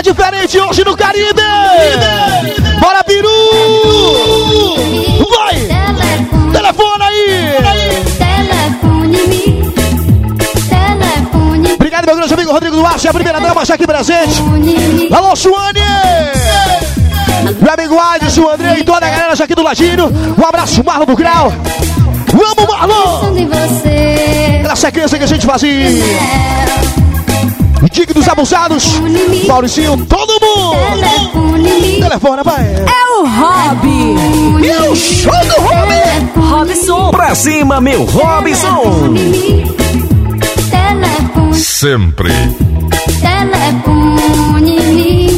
tá diferente hoje no Caribe. Bora, Peru! Vai! Telefone aí! Telefone. Obrigado, meu grande amigo Rodrigo Duarte, a primeira dama já aqui presente. Alô, Suane! Meu amigo Adson, André e toda a galera já aqui do ladinho. Um abraço, Marlon do Grau. Vamos, Marlon! Você. Pela sequência que a gente fazia. Digue dos abusados. Mauricinho, todo mundo! Telefone, vai! É o Hobby. E o show do Robin! Robson. Pra cima, meu Robson! Telefone-me. Telefone.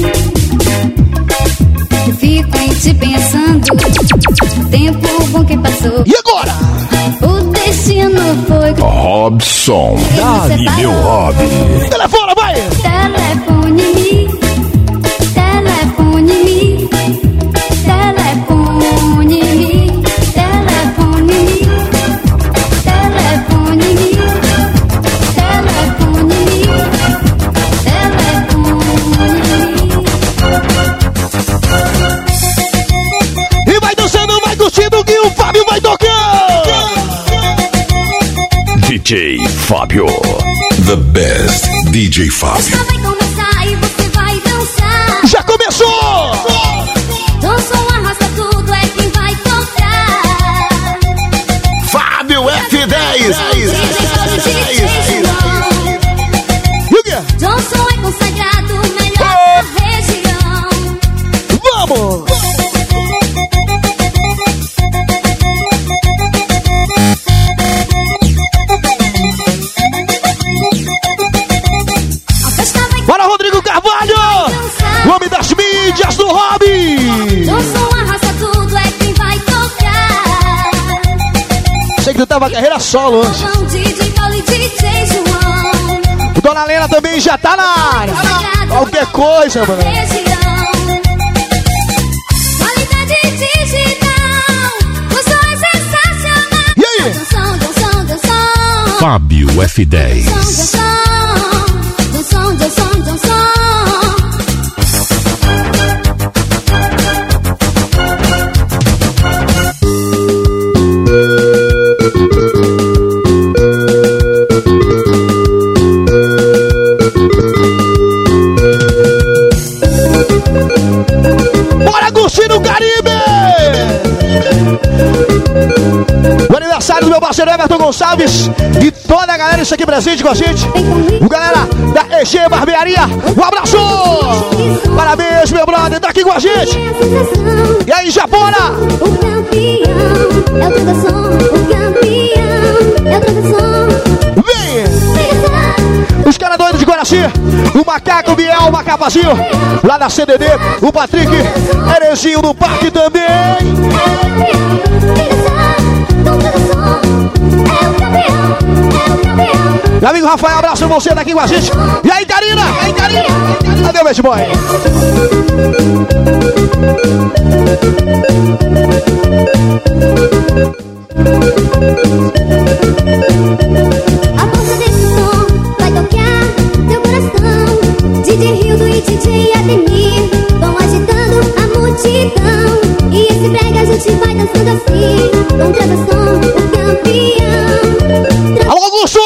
O tempo bom que passou. E agora? O destino foi. Robson. Dali, meu hobby. Telefone, vai! Telefone-me. DJ Fábio. The best DJ Fábio. Tava carreira solo hoje. O Dona Lena também já tá na área. Qualquer coisa, mano. É. E aí? Danção, danção, danção. Fábio F10. No Caribe! O aniversário do meu parceiro Everton Gonçalves e toda a galera isso aqui presente com a gente. O galera da EG Barbearia, um abraço! Parabéns, meu brother, tá aqui com a gente. E aí, Japona? O Macaco Biel, o Macapazinho, lá da CDD, o Patrick, Erezinho do Parque também. Meu amigo Rafael, abraço você daqui com a gente. E aí, Karina? E aí, Karina? Cadê o beijo boy? DJ Ademir vão agitando a multidão. E esse brega a gente vai dançando assim. Trandação, o campeão. Alô, Augusto!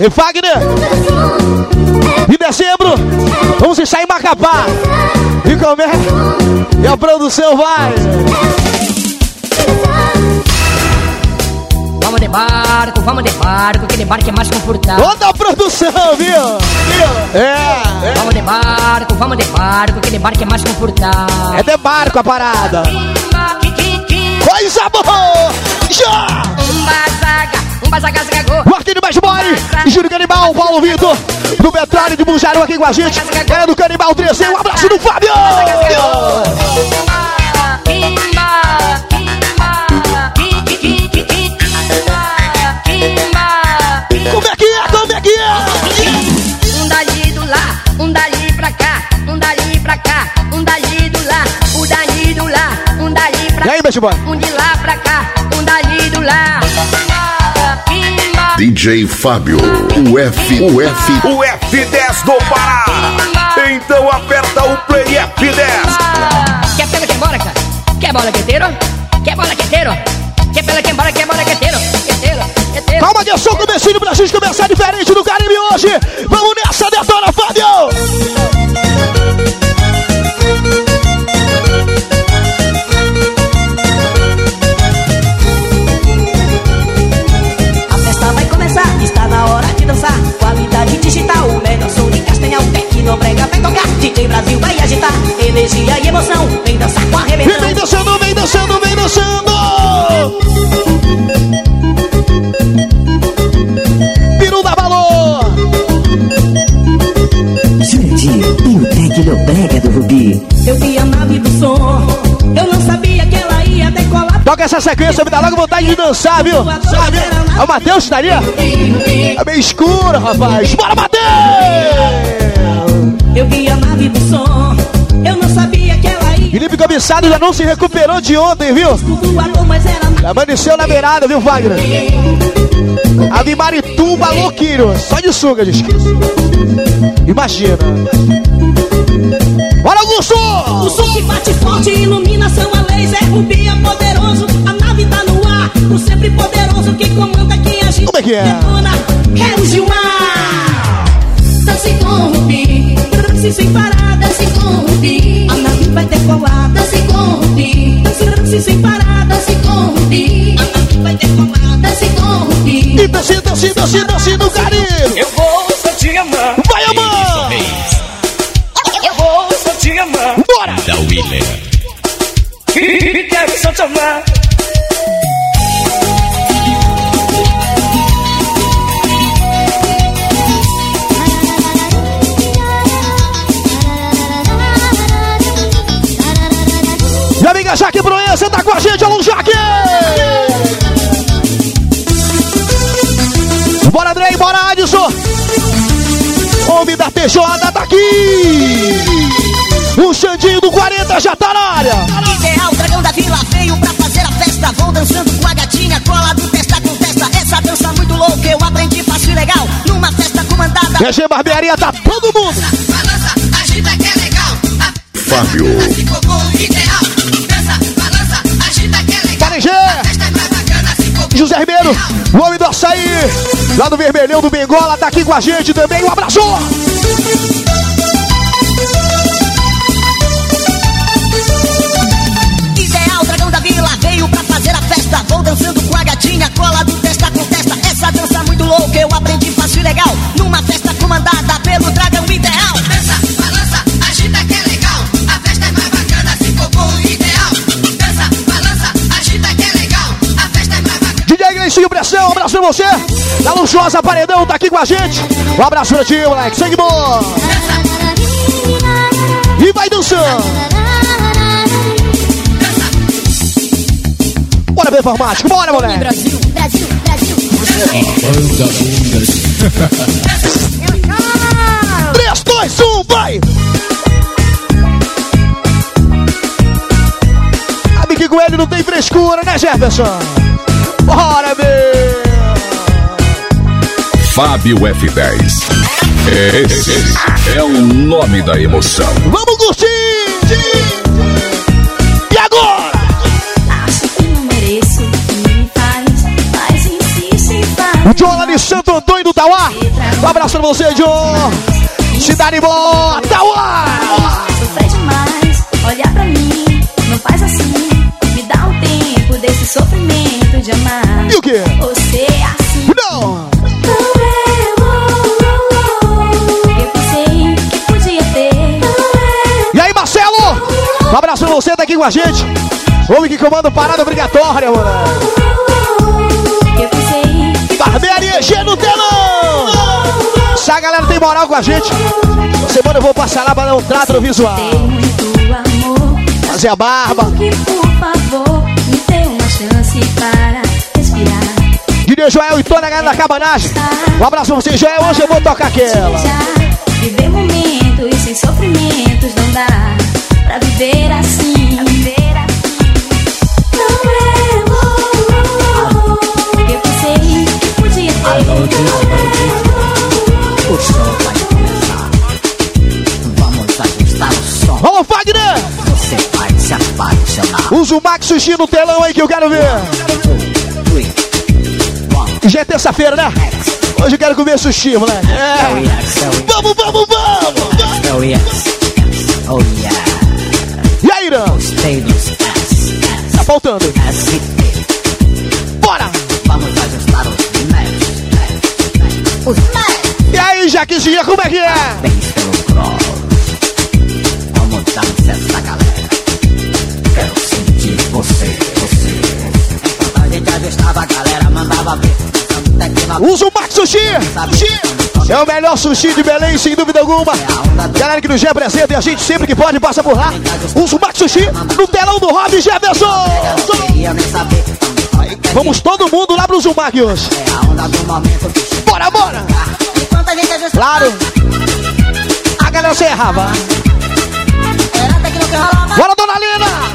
E Fagner? Em dezembro, vamos ensaiar em Macapá. E como? E a produção vai. Barco, vamos de barco, que de barco é mais confortável. Toda a produção, viu? Viu? É. Vamos de barco, vamos de barco, que de barco é mais confortável. É de barco a parada. Coisa boa! Já! Um bazaga, um bazaga zagagô. O Arquinho Mais Mole, Júlio Canibal, Paulo Vitor, do Petróleo de Bujaru aqui com a gente. Galera do Canibal 13, um abraço do Fábio! Como E Best Boy? um de lá pra cá, um dali do lá. DJ Fábio. O F. O F. O F10 do Pará! Então aperta o Play F10. Quer pela que embora, cara? Quer bola queteiro? Quer bola queteiro? Quer pela que embora, quer bola queteiro? Queteiro, queteiro. Calma que só o comecinho pra gente começar diferente no Caribe hoje. Vamos nessa, detona, Fábio! Energia e emoção, vem dançar com a E vem arrebentão. dançando, vem dançando, vem dançando! Peru da valor! Jurandir e o Tecnobrega do Rubi. Eu vi a nave do som, eu não sabia que ela ia decolar. Toca essa sequência, me dá logo vontade de dançar, viu? Sabe? É o Matheus que estaria? É meio escuro, rapaz. Bora, Matheus! Eu vi a nave do som, Cobiçado já não se recuperou de ontem, viu? era Amanheceu na beirada, viu, Wagner? A de Marituba, louquinho. Só de sunga, diz. Imagina. Bora, Augusto! O som que bate forte, iluminação a laser, rubi é poderoso, a nave tá no ar, o sempre poderoso que comanda aqui a gente Como é que é? detona, é o Gilmar. Dance com o Rubi, Dance sem parar, dance com a nave vai decolar. dance com Dance, dance sem parar, dance com a nave vai decolar. dance com. E dança, dança, dança, dança no carinho. Eu vou só te amar. Vai, amor! Eu vou só te amar. Bora! Da Willer. E quero só te amar. Jaque Proença tá com a gente, alô Jaque! Bora, Andrei, bora, Adson! Homem da TJ tá aqui! O Xandinho do 40 já tá na área! Ideal, dragão da vila veio pra fazer a festa. Vou dançando com a gatinha, cola do testa com testa. Essa dança muito louca, eu aprendi fácil e legal. Numa festa comandada. GG Barbearia tá todo mundo! Balança, agita que é legal. Fábio. Ficou ideal. José Ribeiro, o homem do açaí, lá do Vermelhão do Bengola, tá aqui com a gente também. Um abraço! Ideal, dragão da vila veio pra fazer a festa. Vou dançando com a gatinha, cola do testa com testa. Essa dança muito louca, eu aprendi fácil e legal. Numa festa comandada Pressão, um abraço pra você. Da Luxuosa Paredão tá aqui com a gente. Um abraço pra ti, moleque. Sangue bom. E vai dançando. Bora, performático. Bora, moleque. Brasil, Brasil, Brasil. 3, 2, 1, vai! Sabe que com ele não tem frescura, né, Jefferson? Fábio F10. Esse é o nome da emoção. Vamos curtir! E agora? Acho que não mereço o que me faz, mas insiste em fazer. O John lá de Santo Antônio do Tauá. Um abraço pra você, John. Cidade boa, Tauá! Sofrer demais, olha pra mim, não faz assim. Me dá um tempo desse sofrimento de amar. E o quê? Você, tá aqui com a gente. Homem que comanda parada obrigatória, mano. Barbearia G no telão! Essa galera tem moral com a gente. Semana eu vou passar lá pra dar um trato no visual. Fazer a barba. DJ Joel e toda a galera da cabanagem. Um abraço pra você, Joel. Hoje eu vou tocar aquela. Viver momentos sem sofrimentos não dá pra viver assim. Podia ter. Você vai se apaixonar. Usa o Max Sushi no telão aí que eu quero ver. Já é terça-feira, né? Hoje eu quero comer sushi, moleque. É. Vamos, vamos, vamos! oh yes, oh yeah. E aí, Irã? Tá faltando. Bora! E aí, Jaquezinha, como é que é? Bem pelo essa galera. Quero sentir você, você. A gente a galera mandava ver. Usa o Max Sushi! Sushi! É o melhor sushi de Belém, sem dúvida alguma. Galera que nos representa e a gente sempre que pode passa por lá. Usa o Max Sushi no telão do Rob Jefferson! Vamos todo mundo lá pro Zumac hoje. Bora, bora! Claro! A galera se errava. Bora, dona Lina!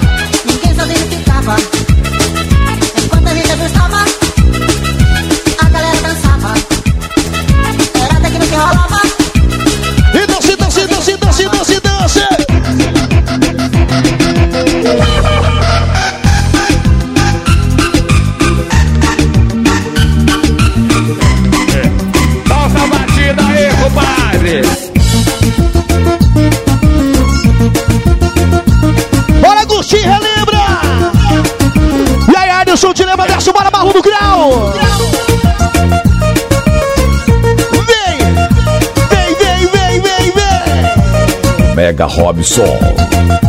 Mega Robson.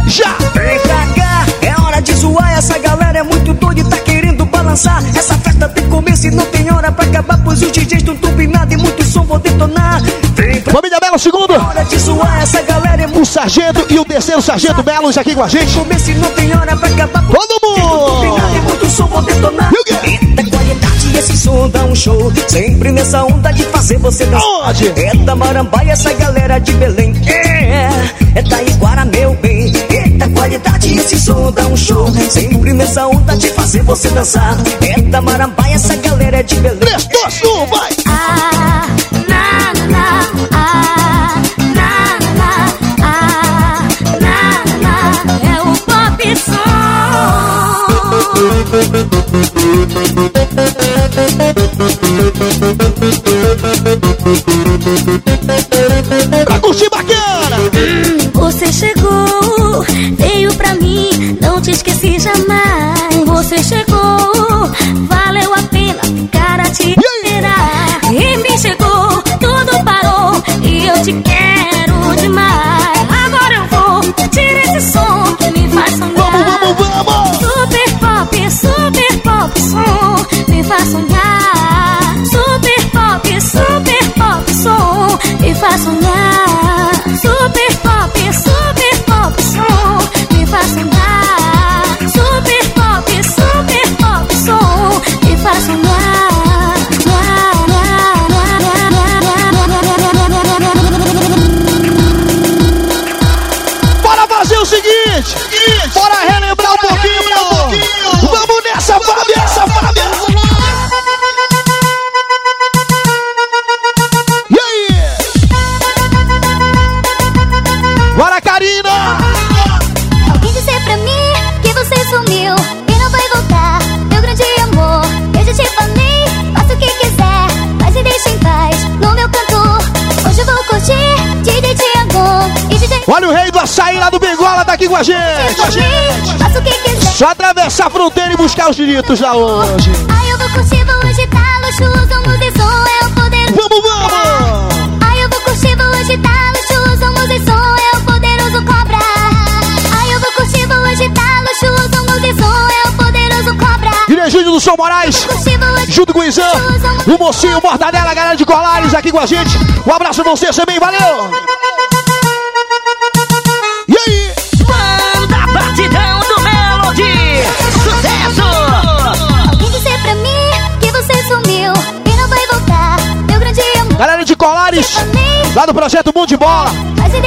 Já! Vem pra cá, é hora de zoar. Essa galera é muito doida e tá querendo balançar. Essa festa tem começo e não tem hora pra acabar. Pois os DJs estão turbinados e muito som vou detonar. Vem pra Família Belo, segundo! hora de zoar. Essa galera é muito O sargento e o terceiro sargento Belos aqui com a gente. começo e não tem hora pra acabar. Todo turbinado e mundo! muito som vou detonar. E o quê? Eita qualidade, esse som dá um show. Sempre nessa onda de fazer você dançar. Onde? É da Marambaia, essa galera de Belém. É, é da Iguara, meu bem. Eita qualidade, esse som dá um show. Sempre nessa onda de fazer você dançar. É da Marambaia, essa galera é de Belém. 3, 2, 1, vai! Ah, na, na, na, ah, na, na, na, ah, na, na, na, é o pop Pra curtir bacana! Faz sonhar. Super pop, super pop som, me faz sonhar. Aqui com a gente! O que quiser. Só atravessar a fronteira e buscar os direitos lá hoje! Ai, eu vou curtir, vou agitar, luxuoso, música e som é o poder. Vamos, vamos! Ai, eu vou curtir, vou agitar, e som é o poderoso cobra. Ai, eu vou curtir, vou agitar, luxuoso, música e som é o poderoso cobra. Dirigente do São Moraes, junto com o Izan, o mocinho, o Mortadela, a galera de Colares aqui com a gente. Um abraço pra vocês também, valeu! Lá do projeto Mundo de Bola,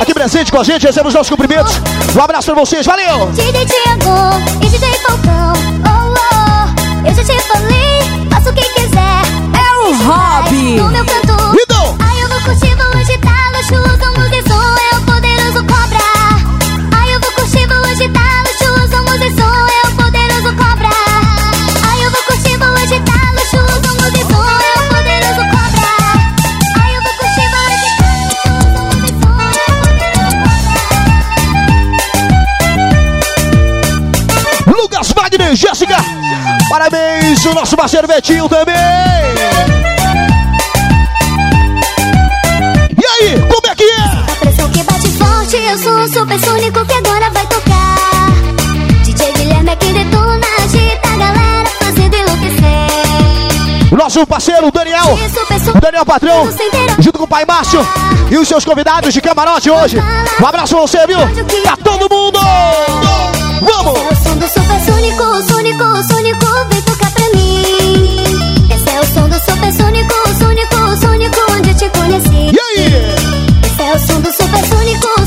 aqui presente com a gente, recebemos nossos cumprimentos. Um abraço pra vocês, valeu! DJ Tiago e DJ Falcão. Oh, oh, eu já te falei. Faça o que quiser. É o hobby. No meu canto. Então, Ai, eu vou curtir, Isso, nosso parceiro Betinho também. E aí, como é que é? A pressão que bate forte, eu sou o supersônico que agora vai tocar. DJ Guilherme é detona, agita a galera fazendo enlouquecer. O nosso parceiro Daniel, o Daniel Patrão, junto com o pai Márcio e os seus convidados de camarote hoje. Um abraço a você, viu? Pra todo mundo! Vamos! É o som do supersônico, sônico, sônico, vem tocar som do supersônico,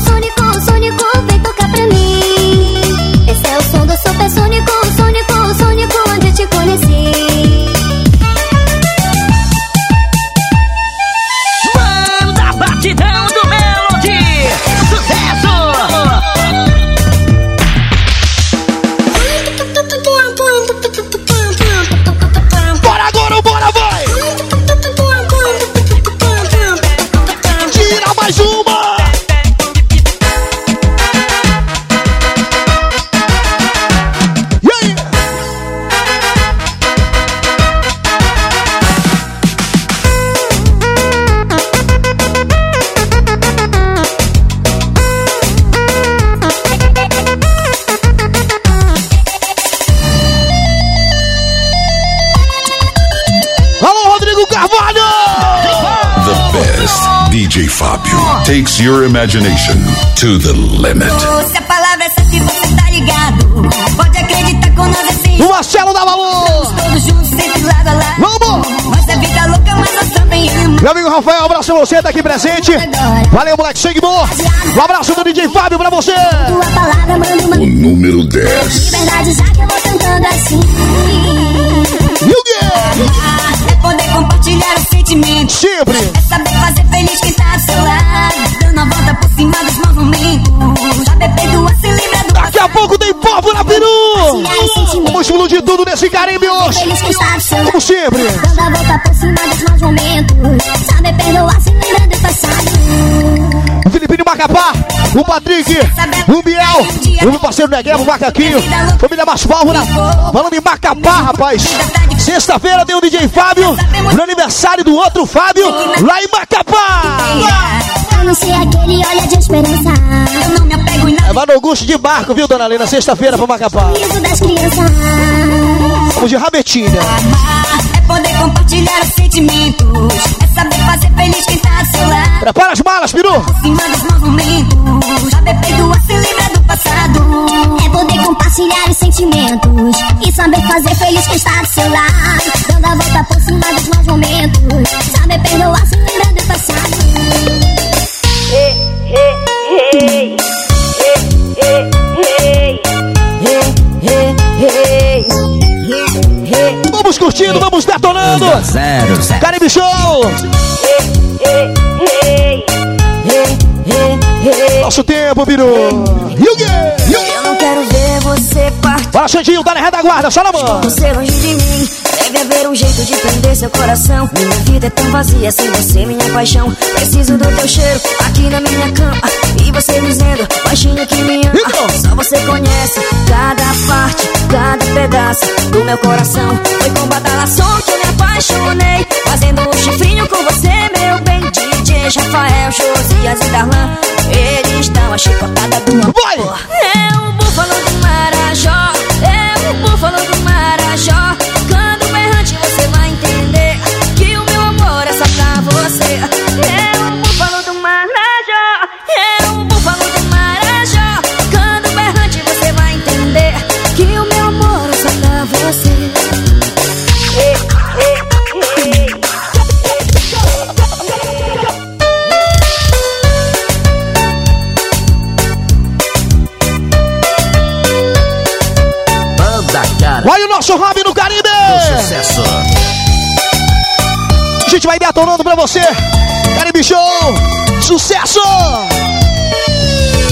Carvalho! The best DJ Fábio takes your imagination to the limit. Se a palavra é você tá ligado, pode acreditar com nós assim. O Marcelo da Valor! Todos juntos, sempre lado a lado. Vamos! Nossa vida louca, mas nós também amamos. Meu amigo Rafael, um abraço a você, tá aqui presente. Valeu, moleque, sangue bom. Um abraço do DJ Fábio pra você. O número 10. verdade, já que eu vou cantando assim. E? É poder compartilhar os sentimentos. Sempre. É saber fazer feliz quem tá do seu lado. Dando a volta por cima dos maus momentos. Saber perdoar se lembra do Daqui a pouco tem peru. E aí, sentimento, Vamos explodir tudo nesse Caribe hoje. Como sempre. Dando a volta por cima dos maus momentos. Saber perdoar se lembra do passado. O Filipinho Macapá, o Patrick, o Biel, o meu parceiro Neguevo, o Macaquinho, família Mais Pólvora. Falando em Macapá, rapaz. Sexta-feira tem o DJ Fábio, no aniversário do outro Fábio, lá em Macapá. Eu não sei aquele olhar de esperança. Eu não me apego em nada. É lá no Augusto de Barco, viu, dona Lena? Sexta-feira pra Macapá. Vamos de rabetinha. Amar é poder compartilhar os sentimentos. É saber fazer feliz quem tá do seu lado. Prepara as malas, peru. Por cima dos compartilhar os sentimentos e saber fazer feliz quem está do seu lado. Dando a volta por cima dos maus momentos. Saber perdoar se lembra do passado. Vamos curtindo, vamos detonando. Zero, zero. Caribe Show. Nosso tempo, não quero ver Bora, Xandinho, tá na retaguarda, só na mão. Você longe de mim, deve haver um jeito de prender seu coração. Minha vida é tão vazia sem você, minha paixão. Preciso do teu cheiro aqui na minha cama. E você dizendo, baixinho que me ama. Então. Só você conhece cada parte, cada pedaço do meu coração. Foi com badalação que eu me apaixonei. Fazendo um chifrinho com você, meu bem. DJ Rafael, Josias e Darlan. Eles dão a chicotada do amor. Vai! É o búfalo Marajó, cara. Olha o nosso hobby no Caribe. Sucesso. A gente vai detonando pra você. Caribe Show. Sucesso.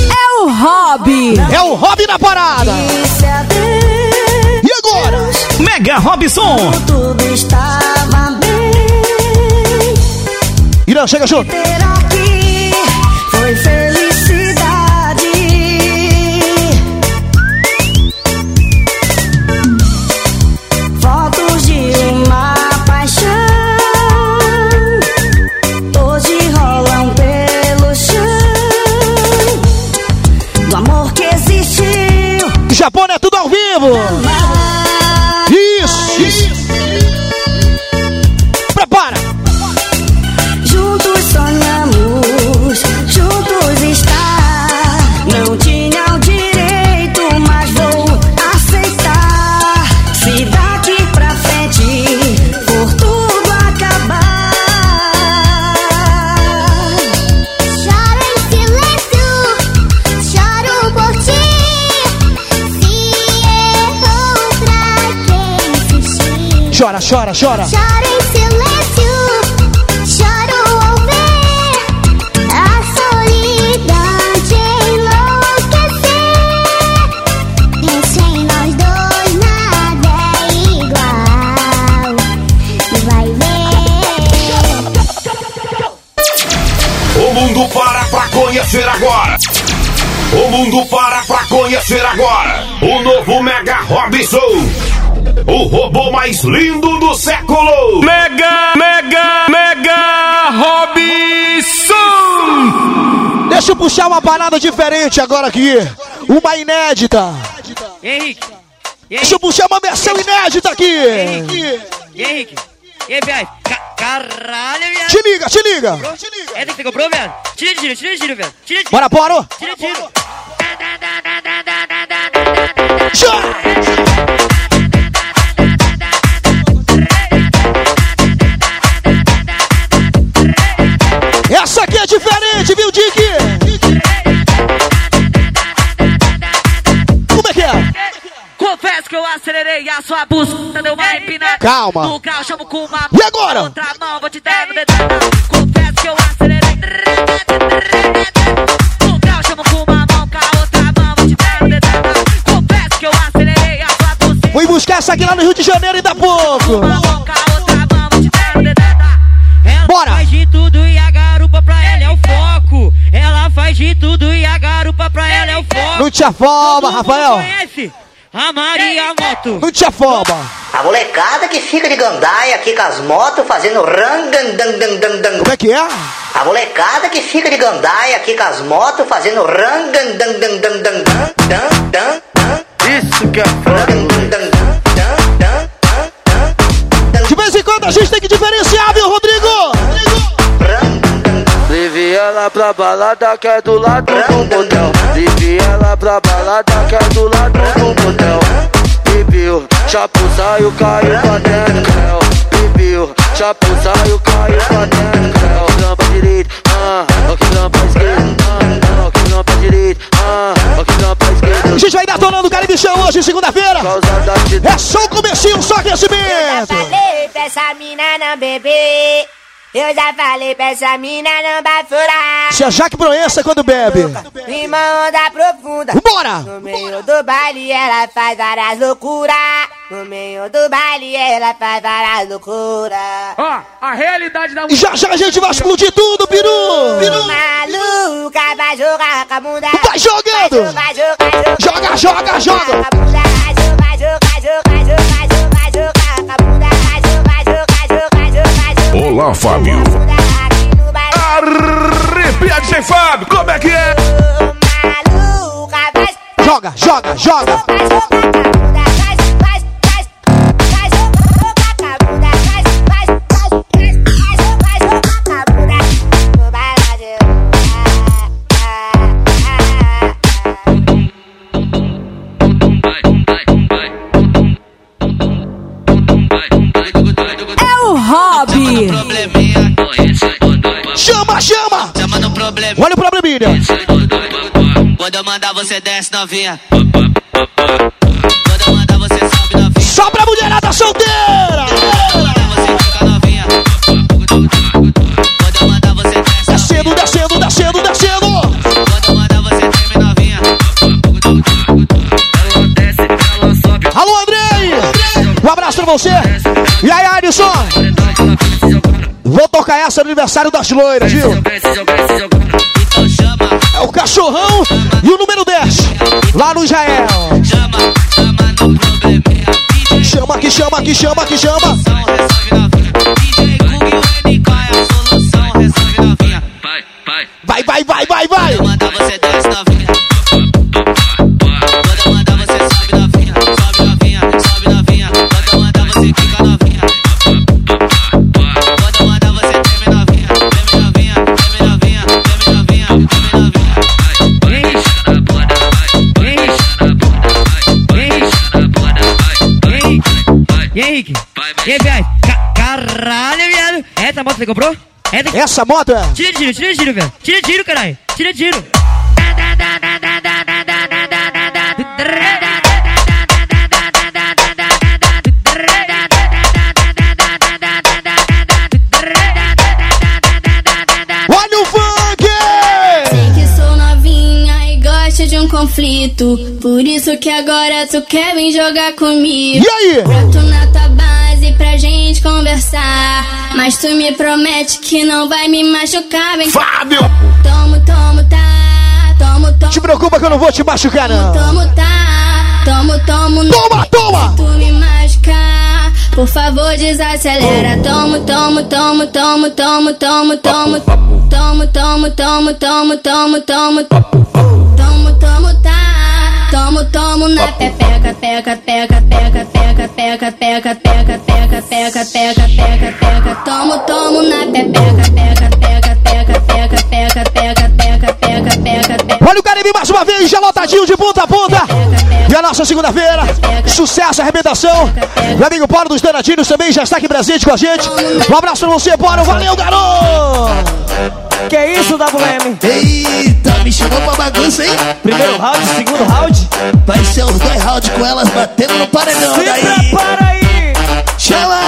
É o hobby. É o hobby na parada. E agora? Mega Robson. Tudo estava bem. Irã, chega junto. Chora, chora, em silêncio, choro ao ver a solidão te enlouquecer. Pensa em nós dois, nada é igual. Vai ver. O mundo para pra conhecer agora. O mundo para pra conhecer agora. O novo Mega Robson. O robô mais lindo do século. Mega, mega, mega Robson! Deixa eu puxar uma parada diferente agora aqui. Uma inédita. Henrique. Deixa eu puxar uma versão inédita aqui. Henrique. E Henrique? Aí, viado? Caralho, viado. Te liga, te liga. É, que você comprou, viado? Tira de tiro, tira de tiro, viado. Tira de tiro. Bora, Poro. Tira de tiro. Que eu acelerei a sua buceta, deu uma empinada. Calma. No carro chamo com uma E agora? Outra mão, vou te dar no dedão. Confesso que eu acelerei. No carro chamo com uma mão, com a outra mão, vou te dar no dedão. Confesso que eu acelerei a sua buceta. Fui buscar essa aqui lá no Rio de Janeiro ainda há pouco. Uma mão, com a outra mão, vou te dar no dedão. Ela Bora. faz de tudo e a garupa pra ela é o foco. Ela faz de tudo e a garupa pra ela é o foco. Não te afoba, Rafael. conhece a Maria Moto. Não te afoba. A molecada que fica de gandaia aqui com as motos fazendo rangandandandandang. Como é que é? A molecada que fica de gandaia aqui com as motos fazendo rangandandandandang. Ela pra balada que é do lado do motel. Leve ela pra balada que é do lado do motel. Bebeu, chapo saiu, caiu pra dentro. Bebeu, chapo saiu, caiu pra dentro. Trampa direito, ah, aqui trampa esquerda, ah, aqui trampa direito, ah, aqui trampa A esquerda. gente vai detonando o Caribe Show hoje, segunda-feira. É só o comecinho, só aquecimento. falei pra essa mina não beber. Eu já falei pra essa mina não bafurar. Tia Jaque Proença quando bebe. Rima onda profunda. Vambora! No meio do baile ela faz várias loucuras. No meio do baile ela faz várias loucuras. Ó, a realidade da E já já a gente vai explodir tudo, peru. Maluca vai jogar com a bunda. Vai jogando. Vai jogar, Joga, jogar, joga, joga. com a bunda. Vai jogar, jogar, jogar, jogar, jogar, jogar com a bunda. Vai jogar, Olá, Fábio. Arrepia, DJ Fábio, como é que é? Joga, joga, joga. Chama, chama. Chama no problema. Olha o probleminha. Quando eu mandar você desce novinha. Quando eu mandar você sobe novinha. Só pra mulherada solteira. Descendo, descendo, descendo, descendo. Alô, Andrei. Um abraço pra você. E aí, Alisson. Vou tocar essa no aniversário das loiras, viu? É o cachorrão e o número 10. Lá no Israel. Chama que chama, que chama, que chama. Essa moto você comprou? É Essa. Essa moto é? Tira de giro, tira de giro, velho. Tira de giro, caralho. Tira de giro. Olha o funk! Sei que sou novinha e gosto de um conflito. Por isso que agora tu quer vir jogar comigo. E aí? Pra tu na tua base pra gente conversar. Mas tu me promete que não vai me machucar, vem. Fábio! Tomo, tomo, tá. Tomo, tomo. Te preocupa que eu não vou te machucar, não. Tomo, tá. Tomo, tomo. Toma, toma! Se tu me machucar, por favor desacelera. Tomo, tomo, tomo, tomo, tomo, tomo, tomo. Tomo, tomo, tomo, tomo, tomo, tomo. Tomo, tomo, tá. Tomo, tomo na pepeca, peca, peca, peca, peca, peca, peca, peca, peca, peca, peca, peca, peca. Tomo, tomo na pepeca, peca, peca, peca, peca, peca, peca, Olha o Caribe mais uma vez, já lotadinho de ponta a ponta. E a nossa segunda-feira, sucesso, arrebentação. Meu amigo Paulo dos Danadinhos também já está aqui presente com a gente. Um abraço pra você, Paulo. Valeu, garoto! Que isso, WM? Eita, me chamou pra bagunça, hein? Primeiro round, segundo round. Vai ser os dois rounds com elas batendo no paredão. Se daí. prepara aí. Chama!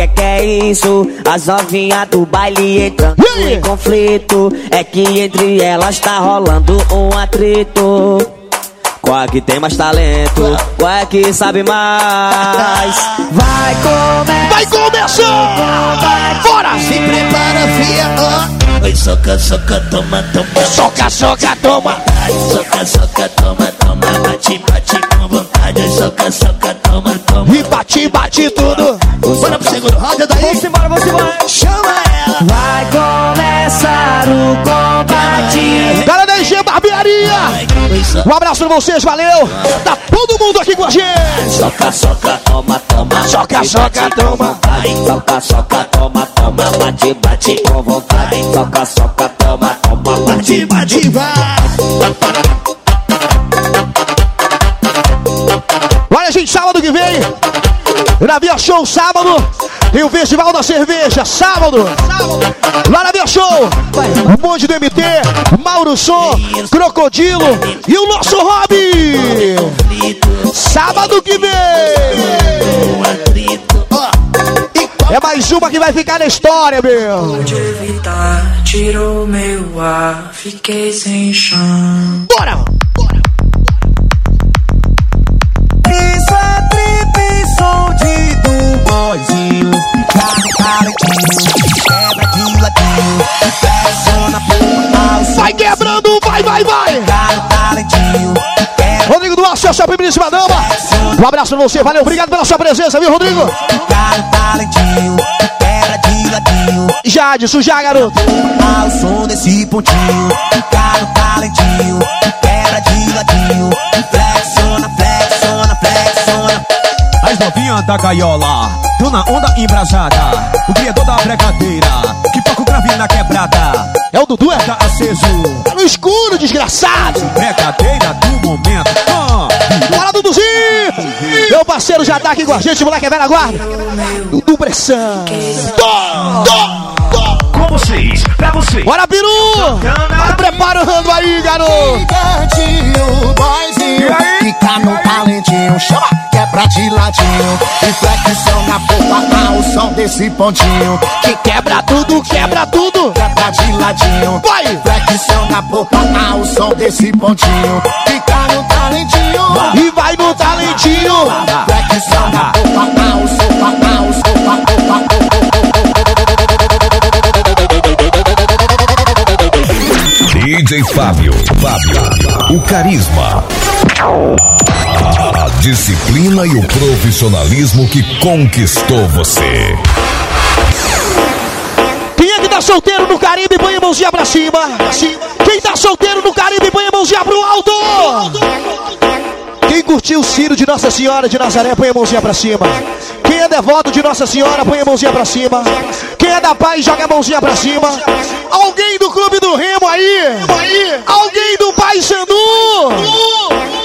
Que que é isso? As novinhas do baile entrando aí? em conflito. É que entre elas tá rolando um atrito. Qual é que tem mais talento? Qual é que sabe mais? Vai começar! Vai começar! Bora! Se prepara, fia. Oi, soca, soca, toma, toma. Soca, soca, toma! Ai, soca, soca, toma, toma. Bate, bate vontade. Soca, soca, toma, toma. E bate, bate tudo. Bora pro segundo round daí. Vamos embora, vamos embora! Chama ela. Vai começar o combate! Galera da EG Barbearia! Um abraço pra vocês, valeu! Tá todo mundo aqui com a gente! soca, soca, toma, toma. Soca, soca, toma. vontade. Soca, soca, toma, toma. Bate, bate com vontade. Soca, soca, toma, toma. Bate, bate, vai. Olha, gente, sábado que vem, na Via Show, sábado, tem o Festival da Cerveja, sábado, lá na Via Show, o Monte do MT, Mauro Som, Crocodilo e o nosso Hobby. Sábado que vem. E é mais uma que vai ficar na história, meu. Pude evitar, tirou meu ar, fiquei sem chão. Bora! Isso é trip, som de do boizinho. Vai quebrando, vai, vai, vai! Rodrigo Duarte, a sua primeiríssima dama. Um abraço pra você, valeu, obrigado pela sua presença, viu, Rodrigo? Jadson, já, garoto. Ao som desse pontinho, fica no talentinho, As novinhas da gaiola, tô na onda embrasada. O criador da bregadeira, que pouco grave na quebrada. É o Dudu, é? Tá aceso, Tá no escuro, desgraçado. bregadeira do momento. Ah, Bora, Duduzinho! Meu parceiro já tá aqui com a gente, moleque é velha guarda. Dudu Pressão. Tô, tô, tô. Com vocês, pra vocês. Bora, Peru! Vai preparando aí, garoto. Boyzinho, fica no talentinho, chama, quebra de ladinho, e flexiona a porra ao som desse pontinho, Que quebra tudo, quebra tudo. quebra de ladinho, Vai! flexiona a porra ao som desse pontinho, fica no talentinho, E vai no talentinho. flexiona a porra ao som, ao som, ao som, DJ Fábio. Fábio. O carisma. A disciplina e o profissionalismo que conquistou você. Quem é que tá solteiro no Caribe, põe a mãozinha pra cima. Quem tá solteiro no Caribe, põe a mãozinha pro alto. Quem curtiu o Ciro de Nossa Senhora de Nazaré, põe a mãozinha pra cima. Quem é devoto de Nossa Senhora, põe a mãozinha pra cima. Quem é da paz, joga a mãozinha pra cima. Alguém do Clube do Remo aí? Alguém do Pai Sandu?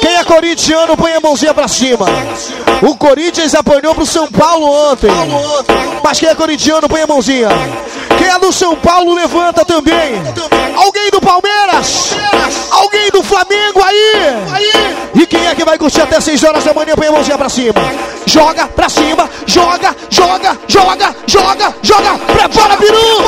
Quem é corintiano, põe a mãozinha pra cima. O Corinthians apanhou pro São Paulo ontem. Mas quem é corintiano, põe a mãozinha. Quem é do São Paulo, levanta também. Alguém do Palmeiras? Alguém do Flamengo aí? Até 6 horas da manhã, põe a mãozinha pra cima. Joga pra cima, joga, joga, joga, joga, joga. Prepara, peru!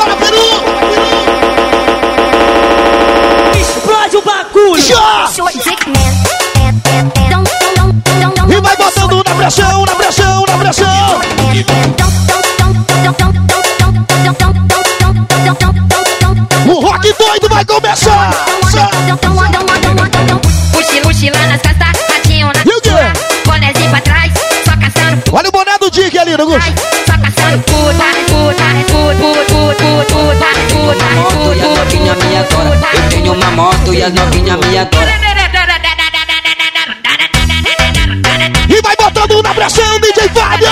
puxa, só caçando puta, Eu tenho uma moto e as novinhas me adoram. E vai botando na pressão, DJ Fábio!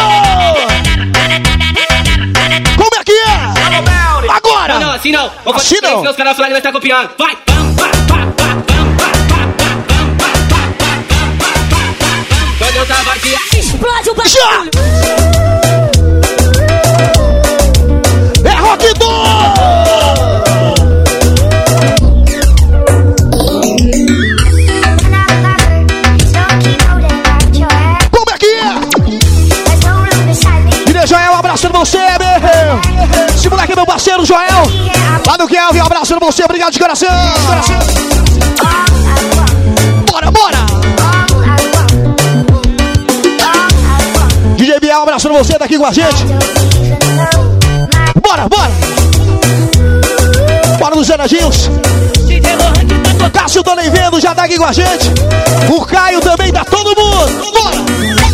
Como é que é? Agora! Não, assim não. Vou assim não. Senão os caras vai estar copiando. Vai! Explode o bagulho! Abraço pra você, obrigado de coração! coração. Bora, bora! DJ Biel, um abraço pra você, tá aqui com a gente! Bora, bora! Bora nos Anadinhos! Cássio, tô nem vendo, já tá aqui com a gente! O Caio também, tá todo mundo! Bora!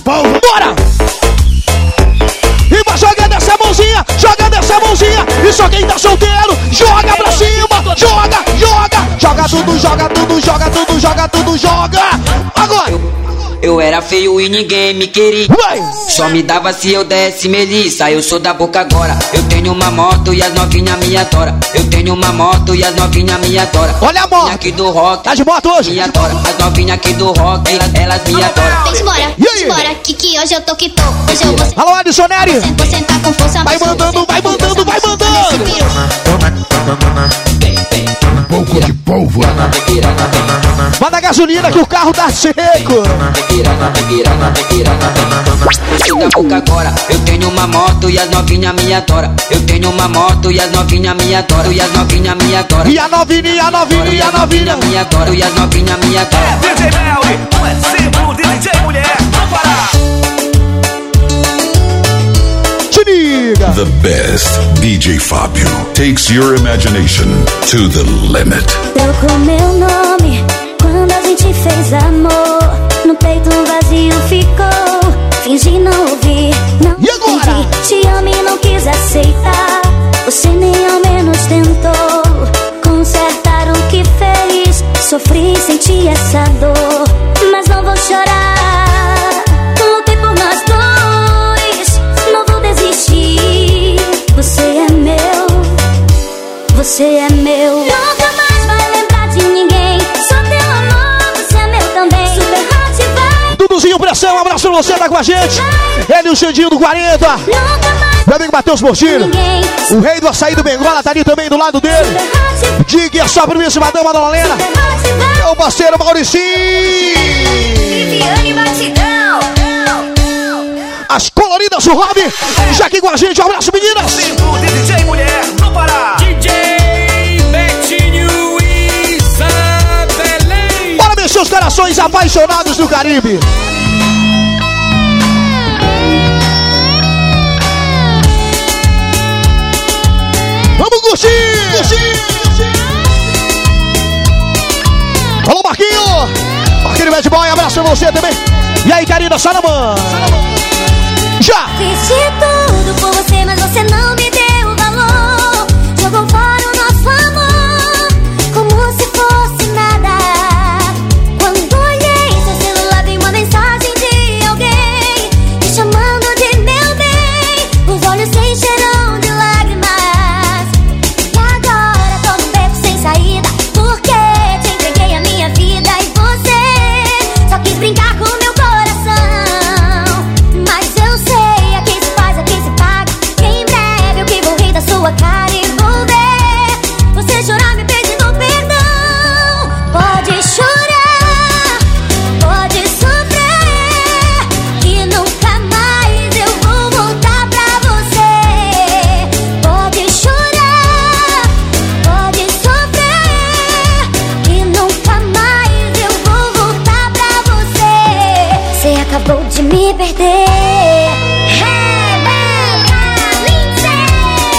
Bora! Feio e ninguém me queria. Só me dava se eu desse melissa. Eu sou da boca agora. Eu tenho uma moto e as novinha me adora. Eu tenho uma moto e as novinha me adora. Olha a moto. aqui do rock. Tá de moto hoje? Me adora. As novinha aqui do rock, elas, elas me adoram. Vem embora, E aí? vem embora, que que hoje eu tô que tô. Hoje eu vou Alô, Alisson Neri. vou sentar com força. Vai mandando, vai mandando, vai mandando. Pouco de pólvora. Manda gasolina que o carro tá seco. Da boca agora. Eu tenho uma moto e as novinha me adora. Eu tenho uma moto e as novinha me adora. E as novinha me adora. E a novinha, e a novinha, e a novinha. me adora. E as novinha me adora. DJ Melly, um exemplo de DJ mulher. Não parar. Te liga. The best DJ Fábio takes your imagination to the limit. Trocou meu nome quando a gente fez amor. No peito um vazio ficou. Fingi não ouvir, não E agora? entendi. Te amo e não quis aceitar. Você nem ao menos tentou consertar o que fez. Sofri, senti essa dor, Você é meu. Nunca mais vai lembrar de ninguém. Sou teu amor, você é meu também. Super hot vai. Duduzinho Pressão, um abraço pra você, tá com a gente. Ele e o Xandinho do 40. Meu amigo Matheus Portilho. O rei do açaí do Bengola tá ali também do lado dele. Diga só primíssima dama, dona Lena. Meu parceiro Mauricinho. Viviane Batidão. As coloridas do Rob. Já aqui com a gente. Um abraço, meninas. Corações apaixonados do Caribe. Vamos curtir! Alô, Marquinho! Marquinho Bad Boy, abraço você também. E aí, Karina Salaman? Já! Me perder.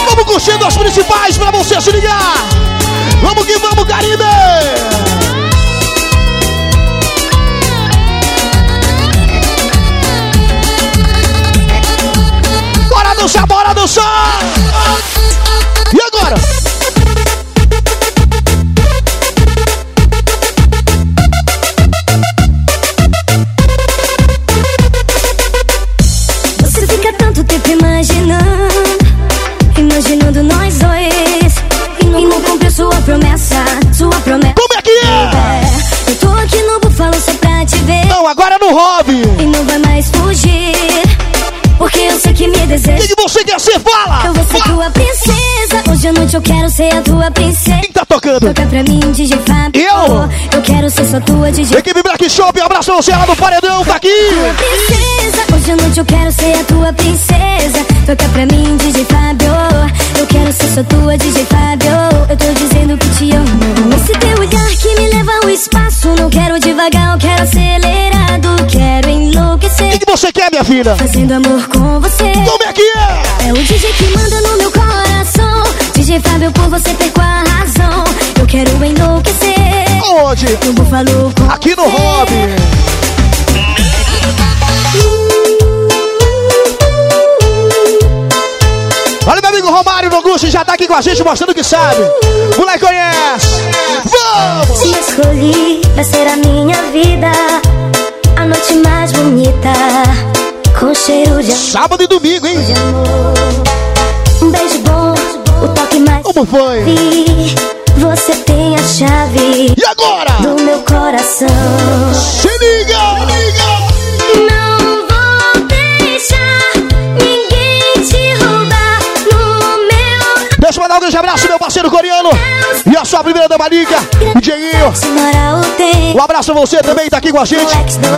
Vamos curtindo as principais pra você se ligar. Vamos que vamos, Caribe! Bora dançar, bora dançar! E agora? Noite eu quero ser a tua princesa. Quem tá tocando? Toca pra mim, DJ Fábio. Eu? Eu quero ser só tua DJ. Equipe Black Shop, abraço você lá no Paredão, tá aqui! Tua princesa. Hoje à noite eu quero ser a tua princesa. Toca pra mim, DJ Fábio. Eu quero ser só tua DJ Fábio. Eu tô dizendo que te amo. Esse teu olhar que me leva ao espaço. Não quero devagar, eu quero acelerado. Quero enlouquecer. O que, que você quer, minha filha? Fazendo amor com você. Como é que é? É o DJ que manda no meu. Fábio, por você perco a razão. Eu quero enlouquecer. Onde? No Búfalo com Aqui no hobby. Olha meu amigo Romário Noguchi, já tá aqui com a gente mostrando que sabe. Moleque conhece. Vamos! Te escolhi pra ser a minha vida. A noite mais bonita. Com cheiro de Sábado e domingo, hein? Um beijo bom. Como foi? Você tem a chave. E agora? Do meu coração. Se liga! Não vou deixar ninguém te roubar no meu. Deixa eu mandar um grande abraço, meu parceiro coreano. E a sua primeira dama liga, o Dieguinho. Um abraço a você também, tá aqui com a gente.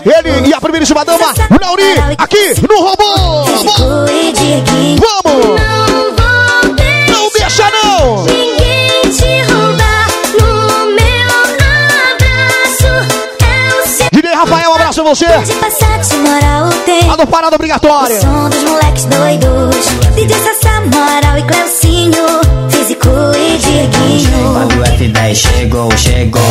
Ele e a primeiríssima dama, o Nauri, aqui no Robô. Você. De Passat, moral tem. Lá no Parada Obrigatória. O som dos moleques doidos. DJ Sassá, Moral e Cleucinho. Físico e Dieguinho. Fábio F10 chegou, chegou.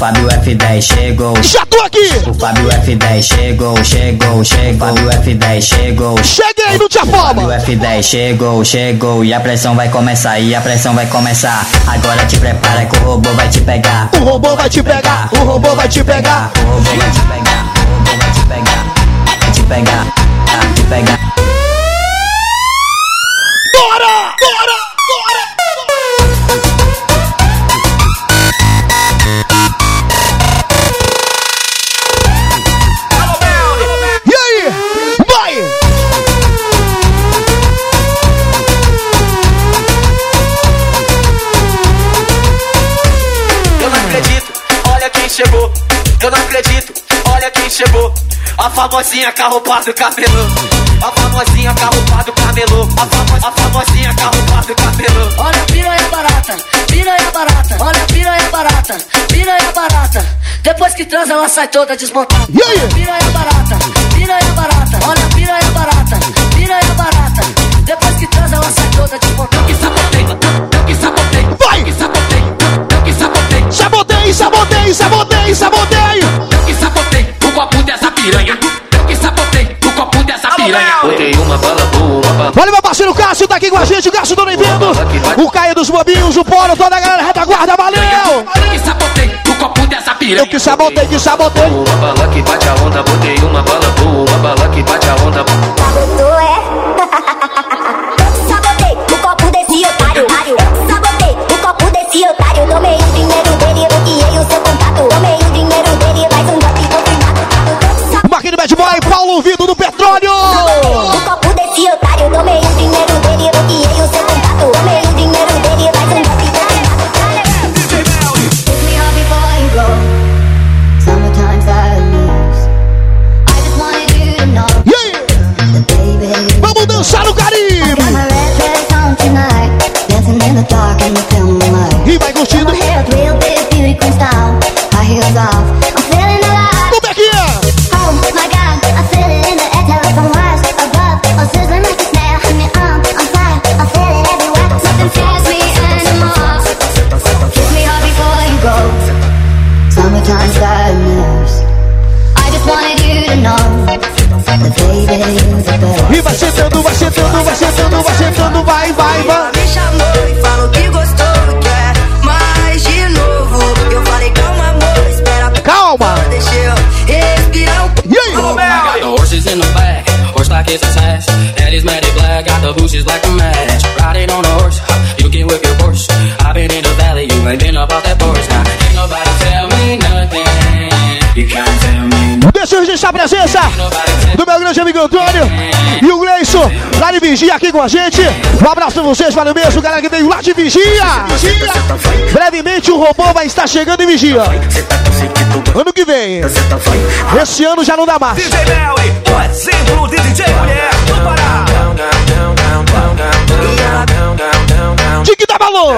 Fábio F10 chegou. Já tô aqui! O Fábio F10 chegou, chegou, chegou. Fábio F10 chegou. Cheguei, não te afoba! Fábio F10 chegou, chegou. E a pressão vai começar, e a pressão vai começar. Agora te prepara que o robô vai te pegar. O robô vai te pegar, o robô vai te pegar. O robô vai te pegar, o robô vai te pegar. Vai te pegar, vai te pegar. Quem chegou. A famosinha carropada cabelo. A famosinha carropada cabelo. A, famo, a famosinha carropada cabelo. Olha a piranha barata, piranha barata, olha a piranha barata, piranha barata. Depois que transa, ela sai toda desmontada. E aí? Piranha barata, piranha barata, olha a piranha barata, piranha barata. Depois que transa, ela sai toda desmontada. Que sabotei, eu que sabotei, Vai! que sabotei, eu que sabotei, Sabotei, sabotei, sabotei, sabotei! Piranha. Botei uma bala boa, uma bala Olha meu parceiro Cássio, tá aqui com a gente, o Cássio do Bem-vindo. O Caio dos Bobinhos, o Polo, toda a galera retaguarda, valeu! Eu que sabotei o copo dessa piranha. Eu que sabotei, que sabotei. Uma bala que bate a onda, botei uma bala boa, uma bala que bate a onda. vai, vai, vai. Me chamou e falou que gostou, quer é. mais de novo. Eu falei, calma, amor, espera. Calma. Deixa eu respirar um pouco. E aí, Roberto? Horses in the back, black, got the bushes like a match. Riding on a horse, you can whip your horse. I've been in the valley, you ain't been up off that porch. Now, ain't nobody tell me nothing. You can't tell me nothing. Deixa eu registrar a presença do meu grande amigo Antônio o Gleison, lá de Vigia aqui com a gente. Um abraço pra vocês, valeu mesmo, galera que veio lá de Vigia. Brevemente o robô vai estar chegando em Vigia. Ano que vem. Esse ano já não dá mais. DJ Melly, o exemplo de DJ mulher do Pará. Tique da Balô.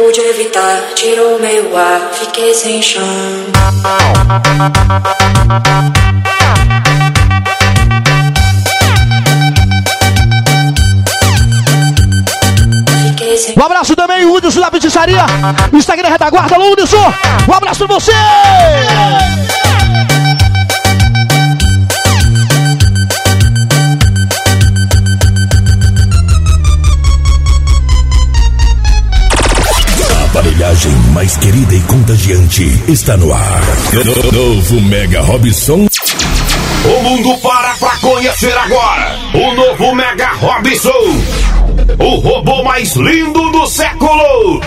Pude evitar, tirou meu ar, fiquei sem chão. Um abraço também, Hudson da Feitiçaria. Instagram Retaguarda, Hudson. Um abraço pra você. Aparelhagem mais querida e contagiante está no ar. No- Novo Mega Robson. O mundo para pra conhecer agora. O novo Mega Robson. O robô mais lindo do século.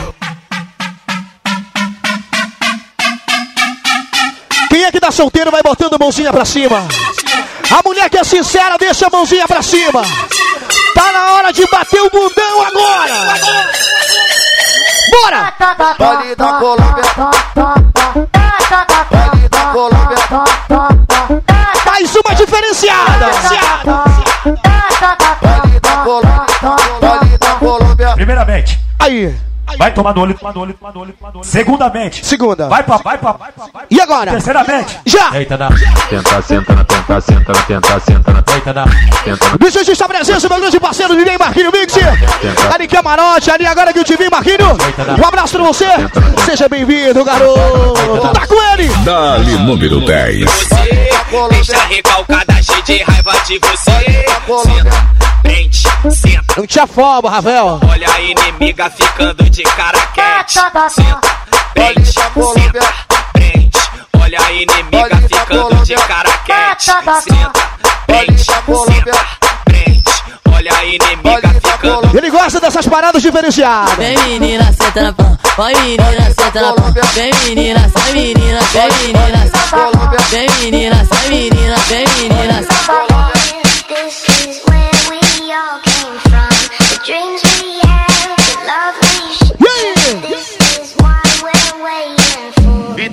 Quem é que tá solteiro vai botando a mãozinha pra cima. A mulher que é sincera deixa a mãozinha pra cima. Tá na hora de bater o bundão agora. Bora! Vale da Colômbia. Vale da Colômbia. Mais uma diferenciada. Vale da Colômbia. Vale da Colômbia. Primeiramente, Aí. vai tomar no olho, tomar no olho, tomar no olho, tomar no olho. Segundamente, Segunda. vai pra, vai pra, vai pra, vai pra. E agora? Terceiramente, Já. Eita, na. Tenta, senta, na, tenta, senta, na, tenta, senta, na. Eita, na. Tenta, Deixa eu estar presença, meu grande parceiro Lili Marquinho Mix. Ali Camarote, ali agora que te vi, Marquinho. Um abraço pra você. Seja bem-vindo, garoto. Tá com ele. Dali número 10. Deixa recalcada, cheia de raiva de você. Senta, prende, senta. Não te afoba, Ravel. Olha a inimiga ficando de cara quente. Senta, prende, senta, prende. Olha a inimiga ficando de cara quente. Senta, prende, senta, prende. Olha a inimiga ficando Ele gosta dessas paradas diferenciadas. Vem menina, senta na pão. Vai menina, senta na pão. Vem menina, sai menina, vem menina, sai. Vem menina, sai menina, vem menina, sai. This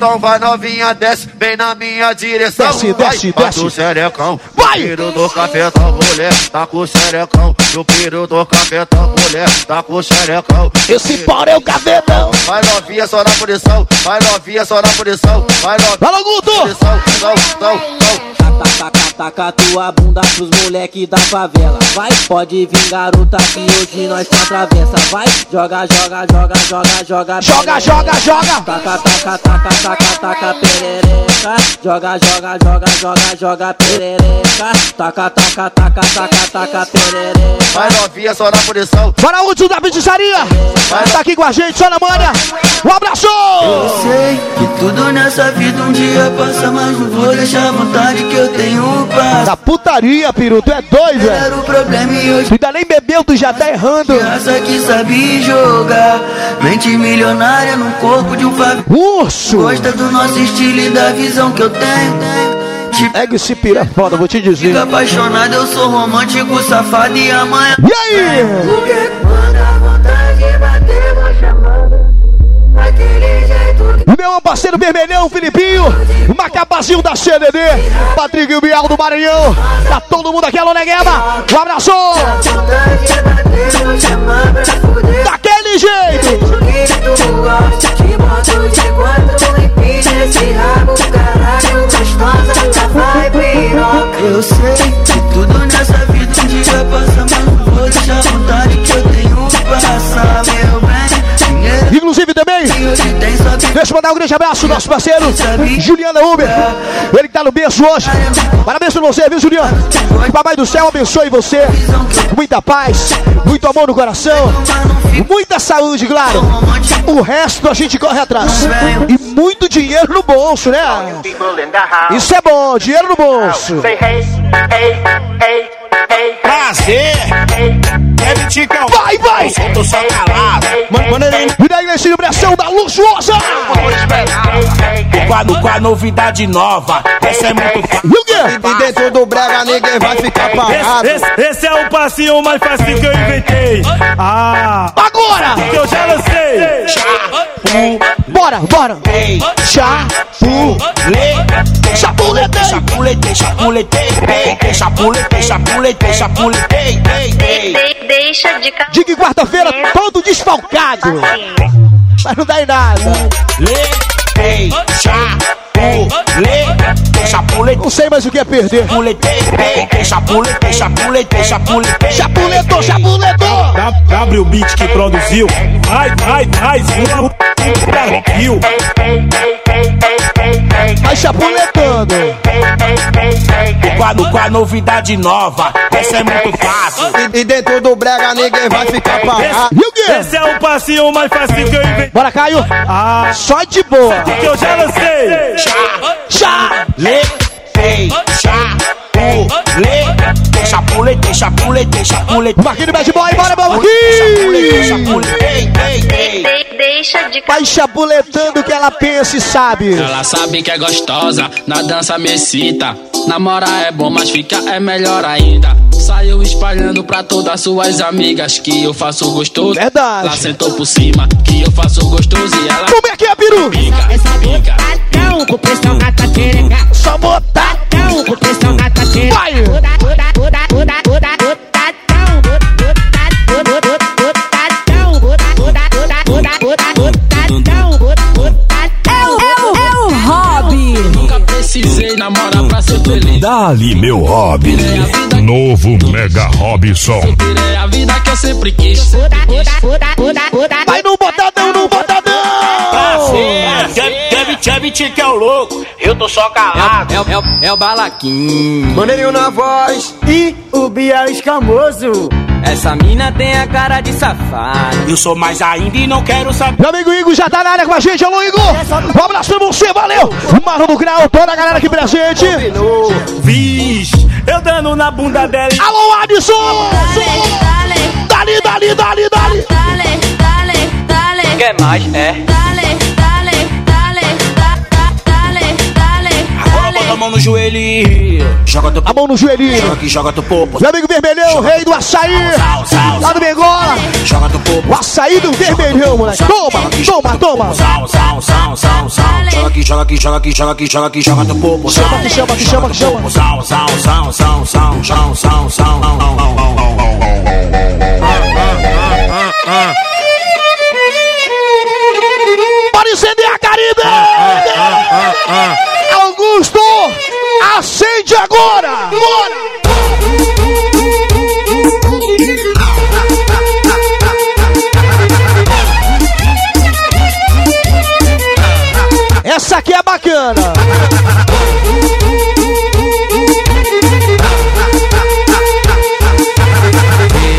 Então vai novinha, desce bem na minha direção. Desce, desce, vai, desce. Tá com o xerecão. Vai! O piro do cafetão, mulher, tá com o xerecão. O piro do cafetão, mulher, tá com o xerecão. Esse pau é o cafetão. Vai novinha só na posição, vai novinha só na posição, vai novinha. Fala, Guto! Posição, não, não, não. Taca, taca, taca tua bunda pros moleque da favela. Vai, pode vir garota que hoje nós tá atravessa. Vai, joga, joga, joga, joga, joga. Joga, joga, joga. Taca, taca, taca, taca, taca, perereca. Joga, joga, joga, joga, joga, perereca. Taca, taca, taca, taca, taca, perereca. Vai novinha só na posição. Para o da Feitiçaria. Tá aqui com a gente, só na manha. Um abraço! Sei que tudo nessa vida um dia passa, mas não vou deixar a vontade que eu tenho paz. Da putaria, piru, tu é doido, Era velho. o problema e hoje ainda nem bebeu, tu já tá errando. Criança que sabe jogar Mente milionária no corpo de um favelado Urso! Gosta do nosso estilo e da visão que eu tenho Te Pega esse pira foda, vou te dizer. fica apaixonado, eu sou romântico, safado e amanhã E aí? Porque quando a vontade bater, vou chamando Daquele jeito O meu parceiro vermelhão, Filipinho. Macapazinho da CDD. Patrick Bial do Maranhão. Tá todo mundo aqui, alô, Negueba. Um abraço! Daquele jeito! Te boto de quatro e pide esse rabo Caralho, gostosa, vai piroca Eu sei que tudo nessa vida um dia passa Mas vou deixar a vontade que eu tenho passar Meu bem, Inclusive também, deixa eu mandar um grande abraço nosso parceiro, Juliana Uber. Ele que tá no berço hoje. Parabéns pra você, viu, Juliana? Que Papai do céu abençoe você. Muita paz, muito amor no coração, muita saúde, claro. O resto a gente corre atrás. E muito dinheiro no bolso, né? Isso é bom, dinheiro no bolso. Prazer! Kevin Ticão! Vai, vai! Eu tô só calado! Manda aí! E daí, Leicinho, pressão da luxuosa! A, com a novidade nova, essa é muito fácil. E o quê? E dentro do brega ninguém vai parado. Esse, esse- esse é o passinho mais fácil que eu inventei. Ah! Agora! Que eu já lancei! Bora, bora! Chá, pu, Chapulete, chapulete, chapulete, chapulete, chapulete, chapulete, chapulete, De- deixa de ca- Diga quarta-feira todo desfalcado. Mas não dá em nada. Lete, chapulete, chapulete. Não sei mais o que é perder. Chapulete, chapulete, chapulete, chapulete. Chapuletou, chapuletou! W Beat que produziu. Vai, vai, mais uma Brasil. Vai chapuletando. Com a, com a novidade nova, essa é muito fácil. E, e dentro do brega ninguém vai ficar parado. E quê? Esse é o passinho mais fácil que eu inventei. Bora, Caio! Ah! Só de boa! Que eu já lancei. Chá! Lete, chapulete, chapulete, chapulete, chapulete. Marquinhos Bad Boy, bora, aqui! chapulete, ei, ei, ei. de- deixa de Vai chapuletando o que ela pensa e sabe. Ela sabe que é gostosa, na dança me excita. Namorar é bom, mas ficar é melhor ainda. Saiu espalhando pra todas suas amigas que eu faço gostoso. Verdade. Ela sentou por cima, que eu faço gostoso e ela Como é que é, peru? pica, pica. Não, com pressão gata xereca. Só botar! Não, com pressão gata xereca. Vai! Toda, toda, toda, toda, toda, ser feliz. Dali, meu hobby. Novo Mega Robson. Virei a vida que eu sempre quis. Vai no botadão, no botadão! Kevin, Kevin, que é o louco. Eu tô só calado. É, o- é, o- é o balaquim. Maneirinho na voz. E o Biel escamoso. Essa mina tem a cara de safado. Eu sou mais ainda e não quero saber. Meu amigo Igor já tá na área com a gente. Alô, Igor! Um abraço pra você, valeu! Marlon do Grau, toda a galera aqui presente. Vixe, eu dando na bunda dela. e- Alô, Adson! Dale, Dali, dali, dali, dale! dale, dale, dale, Quer mais? É. dale, dale, dale, mão no joelho e joga teu A mão no joelhinho. Joga aqui, joga teu popo. Meu amigo Vermelhão, rei do açaí. Sal, sal, Lá do Bengola. Joga teu popo. O açaí do Vermelhão, moleque. Toma, toma, toma. Sal, sal, sal, sal, sal. Joga aqui, joga aqui, joga aqui, joga aqui, joga aqui, joga teu popo. Chama aqui, chama aqui, chama aqui, chama. Sal, sal, sal, sal, sal, sal, sal, sal. Bora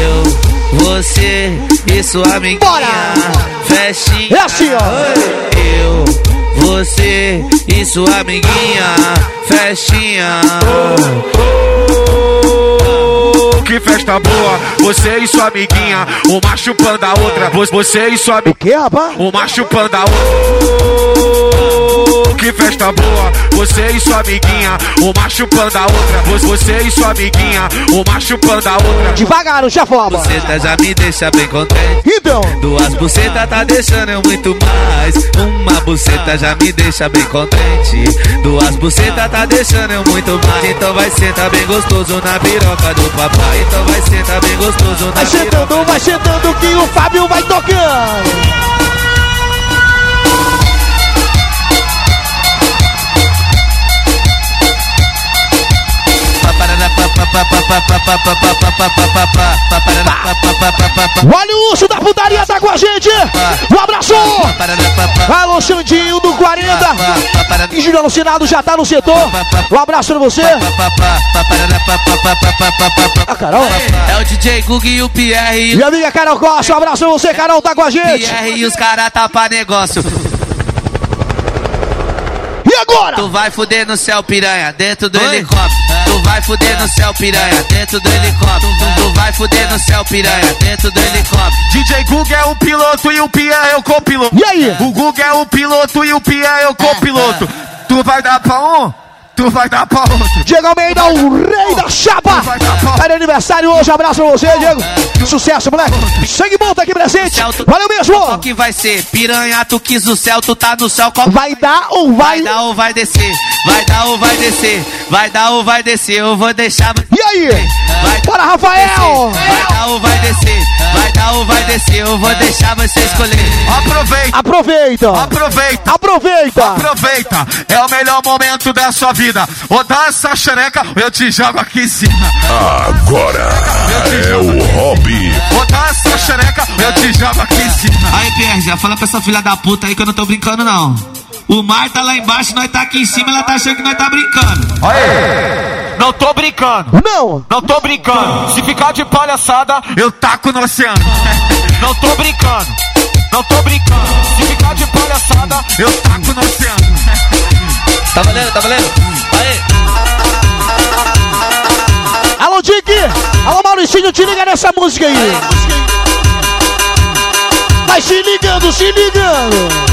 Eu, você e sua amiguinha. Bora! Festinha. É assim, ó. Eu, você e sua amiguinha. Festinha. Que festa boa, você e sua amiguinha, uma chupando a outra, vo- você e sua amiguinha. O que, rapaz? Uma chupando a outra. Que festa boa, você e sua amiguinha, uma chupando a outra, vo- você e sua amiguinha, uma chupando a outra. Devagar, não já forma. Buceta já me deixa bem contente. Então, Duas bucetas tá deixando eu muito mais. Uma buceta já me deixa bem contente. Duas bucetas tá deixando eu muito mais. Então vai sentar bem gostoso na piroca do papai. Então vai sentar bem gostoso na vai sentando, vai sentando que o Fábio vai tocando. Olha o urso da putaria tá com a gente. Um abraço. Alô, Xandinho do 40. E Júlio Alucinado já tá no setor. Um abraço pra você. A Carol. É o DJ Gug e o Pierre. Minha amiga Carol Costa, um abraço pra você, Carol, tá com a gente. Pierre e os caras tá pra negócio. E agora? Tu vai fuder no céu, piranha, dentro do helicóptero. Tu vai fuder no céu, piranha, dentro do helicóptero. Tu vai fuder no céu, piranha, dentro do helicóptero. DJ Gug é o piloto e o Pia é o copiloto. E aí? O Gug é o piloto e o Pia é o copiloto. Tu vai dar pra um? Tu vai dar pra outro. Diego Almeida, o rei da chapa. Tá de aniversário hoje, abraço pra você, Diego. Sucesso, moleque. Sangue bom tá aqui presente. Valeu mesmo. Qual que vai ser? Piranha, tu quis o céu, tu tá no céu. Qual... Vai dar ou vai... Vai dar ou vai descer? Vai dar ou vai descer? Vai dar ou vai descer? Eu vou deixar... E aí? Vai Bora, Rafael. Vai dar ou vai descer? Vai dar ou vai descer? Eu vou deixar você escolher. Aproveita. Aproveita. Aproveita. Aproveita. Aproveita. É o melhor momento da sua vida. Ou dá essa xereca, eu te jogo aqui em cima. Agora é o hobby. Ou dá essa xereca, eu te jogo aqui em cima. Aí, Pierre, já fala pra essa filha da puta aí que eu não tô brincando, não. O mar tá lá embaixo, nós tá aqui em cima, ela tá achando que nós tá brincando. Aí. Não tô brincando. Não. Não tô brincando. Se ficar de palhaçada, eu taco no oceano. Não tô brincando. Não tô brincando. Se ficar de palhaçada, eu taco no oceano. Tá valendo, tá valendo? Aí. Alô, Dick. Alô, Mauricinho, te liga nessa música aí. Vai se ligando, se ligando.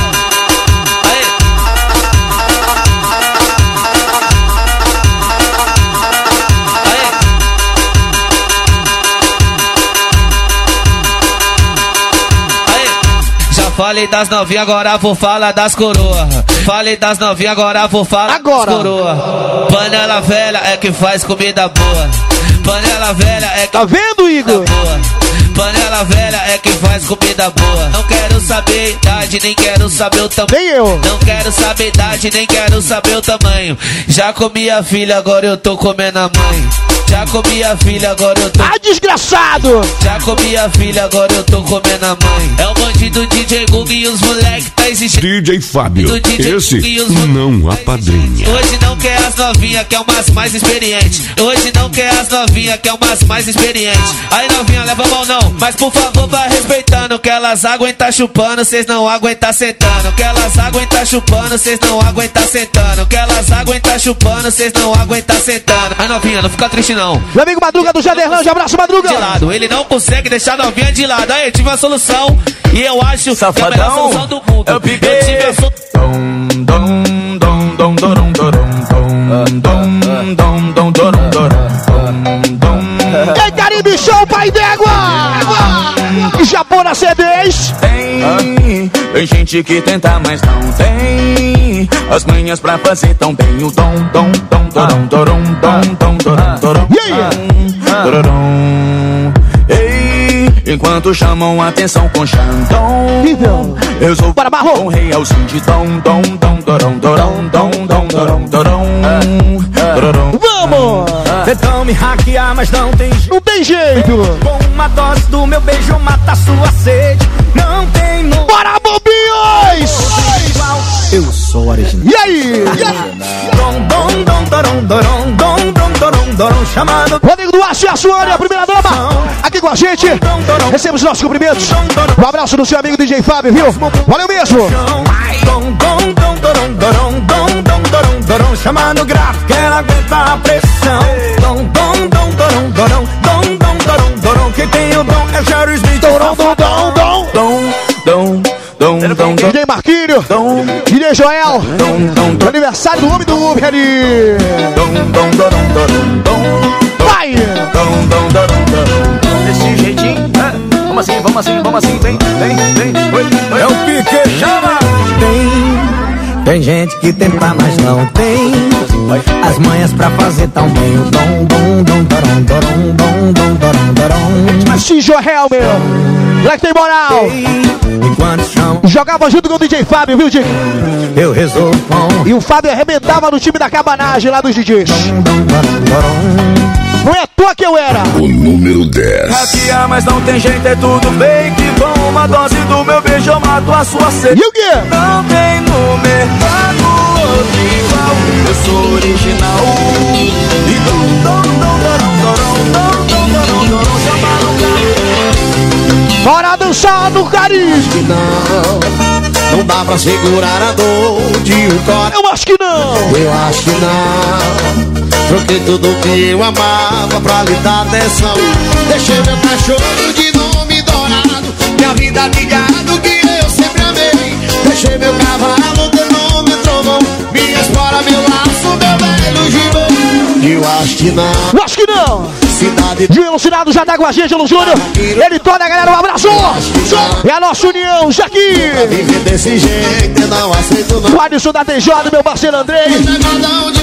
Já falei das novinhas, agora vou falar das coroa. Falei das novinhas, agora vou falar Agora. coroa. Panela velha é que faz comida boa. Panela velha é que Tá vendo, Igor? boa. Panela velha é que faz comida boa. Não quero saber idade, nem quero saber o tamanho. Nem eu. Não quero saber idade, nem quero saber o tamanho. Já comi a filha, agora eu tô comendo a mãe. Já comi a filha, agora eu tô. Ah, desgraçado! Já comi a filha, agora eu tô comendo a mãe. É o bandido DJ Gug e os moleque tá exigindo. DJ Fábio, Do DJ esse e os- não apadrinha. Hoje não quer as novinha, quer umas mais experientes. Hoje não quer as novinha, quer umas mais experientes. Aí novinha, leva a mão não. Mas por favor, vai respeitando. Que elas aguentam chupando, cês não aguentam sentando. Que elas aguentam chupando, cês não aguentam sentando. Que elas aguentam chupando, cês não aguentam sentando. Aí novinha, não fica triste não. Meu amigo Madruga do Jaderlândia, abraço, Madruga. De lado, ele não consegue deixar a novinha de lado. Aí, eu tive uma solução. E eu acho que é a melhor solução do mundo. Eu, tive a solução. Ei, Caribe Show, pai d'égua! Japona C10. Tem, tem gente que tenta, mas não tem as manhas pra fazer tão bem o dom, dom, dom, dorom, dorom, dom, dom, aí? Dorom. Ei, enquanto chamam atenção com Xandão, eu sou para Barro. com rei ao sim de dom, dom, dom, dorom, dorom, dom, dom, dorom, dorom. Vamos! Tentam me hackear, mas não tem jeito. Não tem jeito! Com uma dose do meu beijo mata sua sede. Não tem no. Bora, bobinhos! Eu sou original. E aí? Dom, dom, dom, dorom, dorom, dom, dom, dorom, dorom, chamado. Rodrigo Duarte e a Suane, a primeira dama, aqui com a gente. Receba os nossos cumprimentos. Um abraço do seu amigo DJ Fábio, viu? Valeu mesmo! Dom, dom, dom, dorom, dorom, dom, dom, dorom, dorom, chamando gráfico, que ela aguenta a pressão. Dom, dom, dom, dorom, dorom, dom, dom, dorom, dorom, quem tem o dom é Jerry Smith. Dom, dom, dom, dom. Dom, dom, dom, dom, dom. DJ Marquinho, DJ Joel, aniversário do homem do Uber ali. Dom, dom, dorom, dorom, dom. Vai! Dom, dom, dorom, dorom. Desse jeitinho, é. Vamos assim, vamos assim, vamos assim, vem, vem, vem. Oi, oi. É o que que chama? Tem, tem gente que tenta, mas não tem as manhas pra fazer tão bem o dom, dom, dom, dorom, dorom, dom, dom, dorom, dorom. Joel, meu. Moleque tem moral. Chão, Jogava junto com o DJ Fábio, viu, Dick? eu resolvo E o Fábio arrebentava no time da cabanagem lá dos DJs. dom, dorom, dorom. Não é à toa que eu era. O número 10. Hackear, mas não tem jeito, é tudo fake. Com uma dose do meu beijo, eu mato a sua sede. E o quê? Não tem no mercado outro igual. Eu sou original. E dom, dom, dom, dorão, dorão, dom, dom, Bora dançar no carisma. Não, não dá pra segurar a dor de um coração. Eu acho que não. Eu acho que não. Troquei tudo que eu amava pra lhe dar atenção. Deixei meu cachorro de nome dourado. Minha vida de gado que eu sempre amei. Deixei meu cavalo de nome trovão. Minha espora, meu laço, meu velho gibão. Eu acho que não. Eu acho que não. Cidade de Elucinado já tá com a gente, Lu Júnior. Ele toda a galera, um abraço. É a nossa união, já aqui. O Alisson da TJ, meu parceiro Andrei.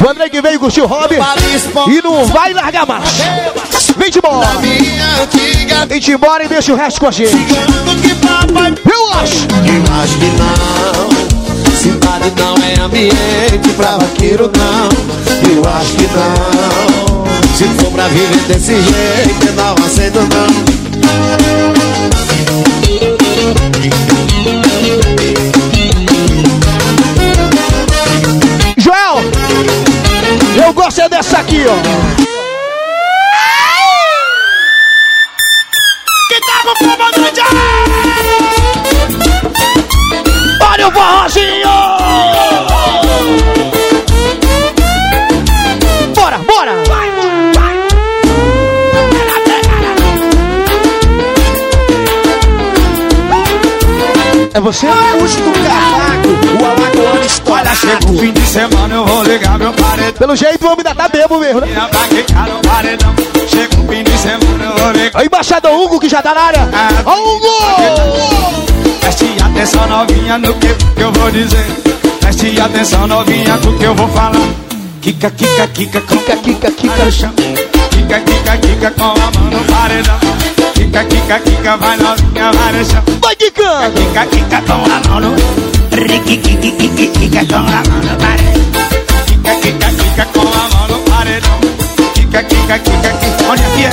O Andrei que veio curtir o hobby. E não vai largar mais. Vem de embora. Vem de embora e deixa o resto com a gente. Eu acho. Eu acho que não. Cidade não é ambiente pra vaqueiro, não. Eu acho que não. Se for pra viver desse jeito, eu não aceito não. Joel, eu gosto é dessa aqui, ó. Que tá com comandante! Olha o forrozinho! É você? Puxa do cavaco, o alagoano estoura. Olha, chega o fim de semana, eu vou ligar meu paredão. Pelo jeito, o homem ainda tá bebo mesmo, né? Chega o fim de semana, eu vou ligar. O embaixador Hugo que já tá na área. Ó, Hugo! Preste atenção, novinha, no que, que eu vou dizer. Preste atenção, novinha, no que eu vou falar. Kika, kika, kika, Kika, kika, kika. Kika, kika, kika, com a mão no paredão. Kika, kika, kika, vai novinha, vai no chão. Vai quicando! Kika, kika, com a mão no... Riqui, kiki, kiki, kika, com a mão no paredão. Kika, kika, kika, com a mão no paredão. Kika, kika, kika, kika. Onde aqui?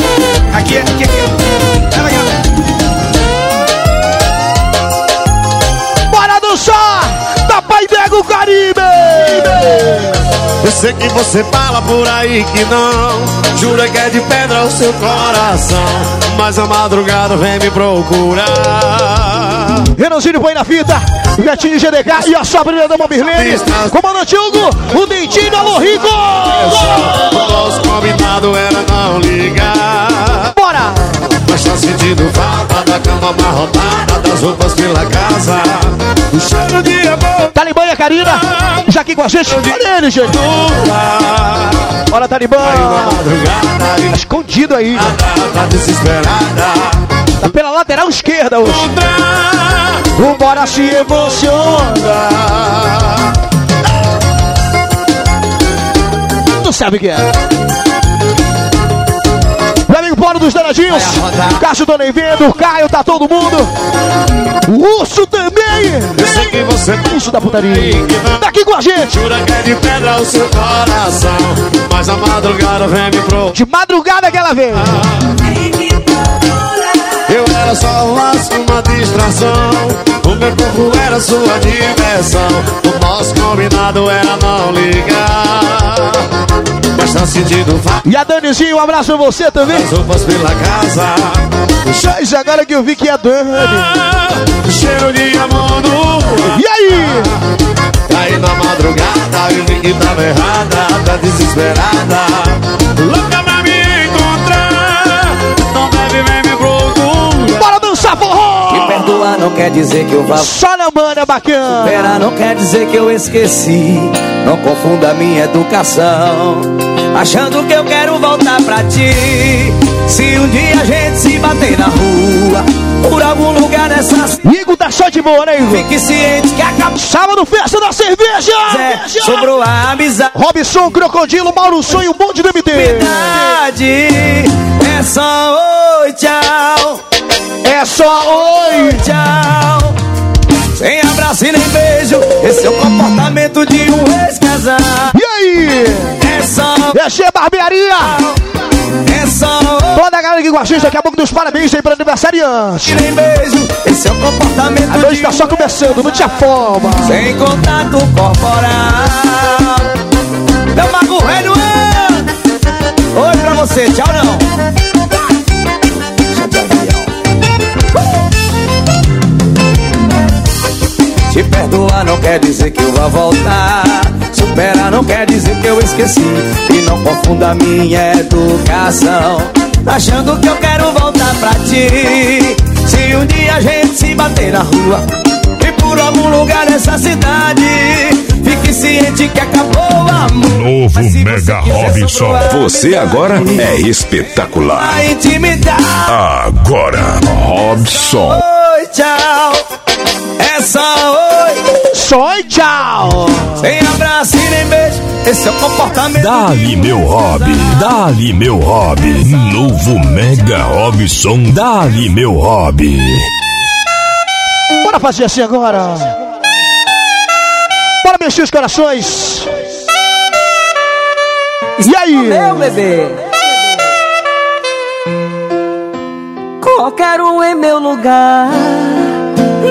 Aqui aqui aqui Da Pai Dego Caribe! Eu sei que você fala por aí que não Jura que é de pedra o seu coração Mas a madrugada vem me procurar Renanzinho põe na fita, Netinho GDK e a sobrinha da Mirlene. Comandante Hugo, o Dentinho, alô Rico! O nosso combinado era não ligar! Mas tá sentindo falta da cama amarrotada Das roupas pela casa O cheiro de amor Talibã e a Karina, já aqui com a gente. Olha ele, gente. Bora, Talibã. Tá escondido aí. Tá desesperada Tá pela lateral esquerda hoje. Vambora se emociona. Tu sabe o que é? Paulo dos Danadinhos. Cássio Vendo, o Caio, tá todo mundo. O Urso também. Eu sei que você Urso da putaria. Tá aqui com a gente. Jura que é de pedra o seu coração Mas a madrugada vem me procurar De madrugada que ela vem. Eu era só laço, uma distração O meu corpo era sua diversão O nosso combinado era não ligar Tá E a Danizinho, um abraço a você também. das roupas pela casa agora que eu vi que é Dani. O cheiro de amor E aí? Aí na madrugada eu vi que tava errada Tá desesperada Louca perdoar não quer dizer que eu vá Só na mana bacana. Superar não quer dizer que eu esqueci. Não confunda minha educação. Achando que eu quero voltar pra ti. Se um dia a gente se bater na rua, por algum lugar dessa Igor tá só de boa, né, Igor? Fique ciente que acabou. Sábado, festa da cerveja! É, sobrou a amizade. Robson, Crocodilo, Mauro Sonho, um monte do MT. É só oi, tchau. É só oi, tchau. Sem abraço e nem beijo. Esse é o comportamento de um ex-casal. E aí? É só É Che Barbearia. É só Toda a galera aqui com a gente, daqui a pouco dos parabéns aí para aniversariante. nem beijo, esse é o comportamento A noite tá só começando, não te afoma. Sem contato corporal Meu mago velho é Oi pra você, tchau não Te perdoar não quer dizer que eu vá voltar. Superar não quer dizer que eu esqueci. E não confunda minha educação. Achando que eu quero voltar pra ti. Se um dia a gente se bater na rua E por algum lugar dessa cidade Fique ciente que acabou o amor. Novo Mega Robson. Você agora é espetacular. A intimidade Agora, Robson. Oi, tchau. É só Só e tchau. Sem abraço e nem beijo Esse é o comportamento Dali meu hobby, dali meu hobby. Novo Mega Robson, dali meu hobby. Bora fazer assim agora. Bora mexer os corações. E aí? Meu bebê. Qualquer um em meu lugar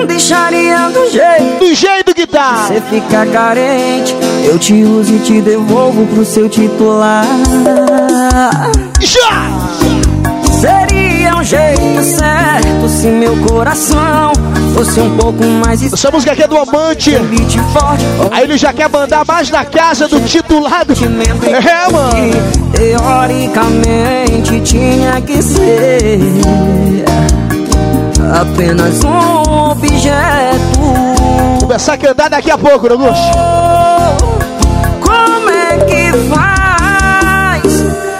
deixaria do jeito. Do jeito tá. Você fica carente, eu te uso e te devolvo pro seu titular. Já! Seria um jeito certo se meu coração fosse um pouco mais Essa música aqui é do amante. Aí ele já quer mandar mais na casa do titulado. É, mano. Teoricamente tinha que ser apenas um objeto. Começar a cantar daqui a pouco, né, Augusto. Como é que faz?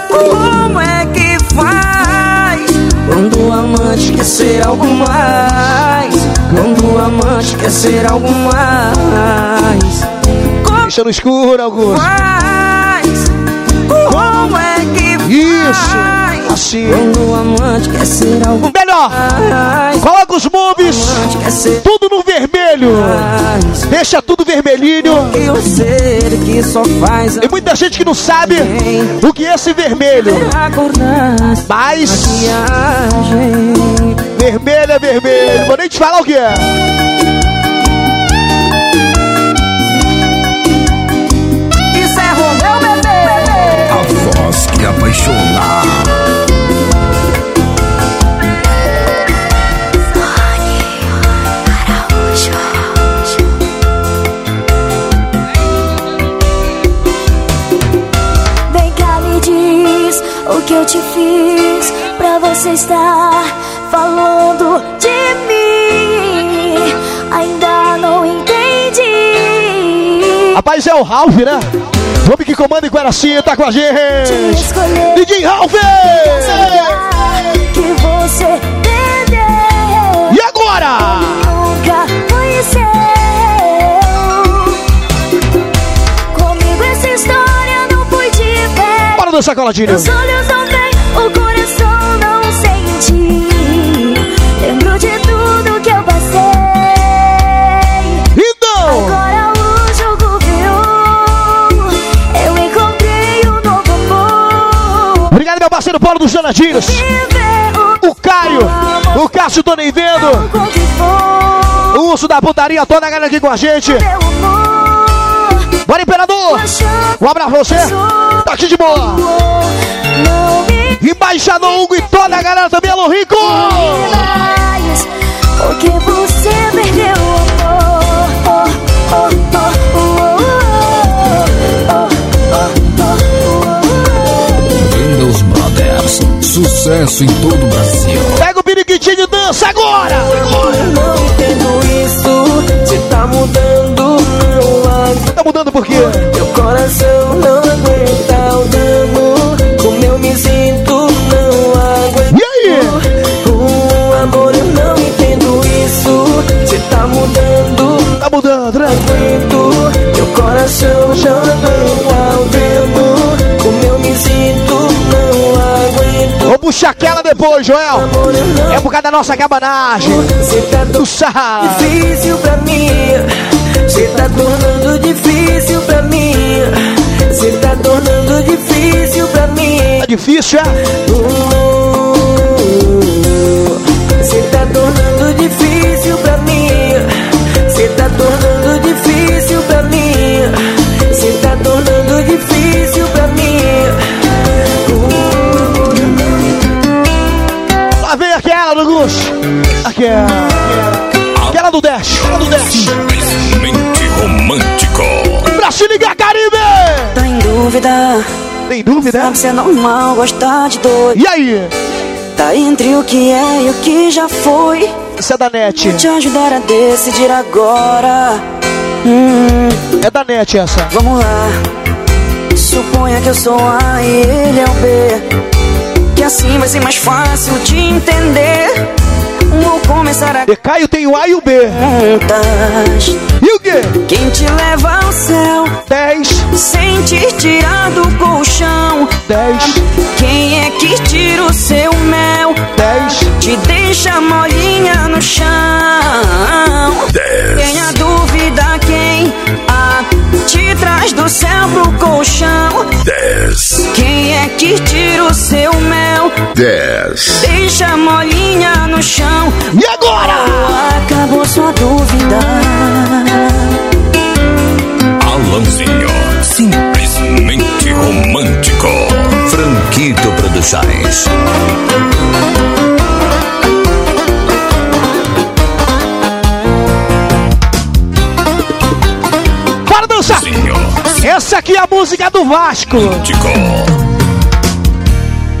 Como é que faz? Quando o amante quer ser algo mais. Quando o amante quer ser algo mais. Deixa no escuro, Augusto. Faz? Como é que faz? Isso. Assim. Quando o amante quer ser algo Melhor. mais. Coloca os moves. Tudo vermelho. Deixa tudo vermelhinho. Tem muita gente que não sabe o que é esse vermelho. Mas vermelho é vermelho. Vou nem te falar o que é. Você estar falando de mim. Ainda não entendi. Rapaz, é o Ralph, né? O homem que comanda em Guaraci tá com a gente. DJ Ralph! que você perdeu. E agora? Nunca foi seu. Comigo essa história não pude ver. Bora dançar coladinho. Os olhos não veem, o coração parceiro Paulo dos Danadinhos. Viver o Caio, o Cássio, tô nem vendo. O urso da putaria, toda a galera aqui com a gente. Bora, Imperador! Um abraço pra você. Tá aqui de boa. Embaixador Hugo e toda a galera também, alô Rico! Sucesso em todo o Brasil. Pega o periquitinho e dança agora! Eu não entendo isso. Se tá mudando, não há. Tá mudando por quê? Meu coração aquela depois, Joel. É por causa da nossa cabanagem. Tá sabe. difícil pra mim. Você tá tornando difícil pra mim. Você tá tornando difícil pra mim. Tá difícil, é? Você tá tornando difícil pra mim. Você tá tornando difícil pra mim. Você tá tornando difícil Aquela. Aquela do Dash. Aquela do Dash. Simplesmente romântico. Pra se ligar, Caribe! Tá em dúvida. Tem dúvida? Sabe se é normal gostar de dois. E aí? Tá entre o que é e o que já foi. Essa é da net. Vou te ajudar a decidir agora. Hum, É da net essa. vamos lá. Suponha que eu sou A e ele é o B. Que assim vai ser mais fácil de entender. Vou começar a De Caio tem o A e o B. contas. E o quê? Quem te leva ao céu? 10. Sem te tirar do colchão. 10. Quem é que tira o seu mel? 10. Te deixa molinha no chão. Dez. Tenha dúvida quem a traz do céu pro colchão. 10. Quem é que tira o seu mel? 10. Deixa molinha no chão. E agora? Acabou sua dúvida. Alanzinho. Simplesmente romântico. Franquito Produções. Essa aqui é a música do Vasco.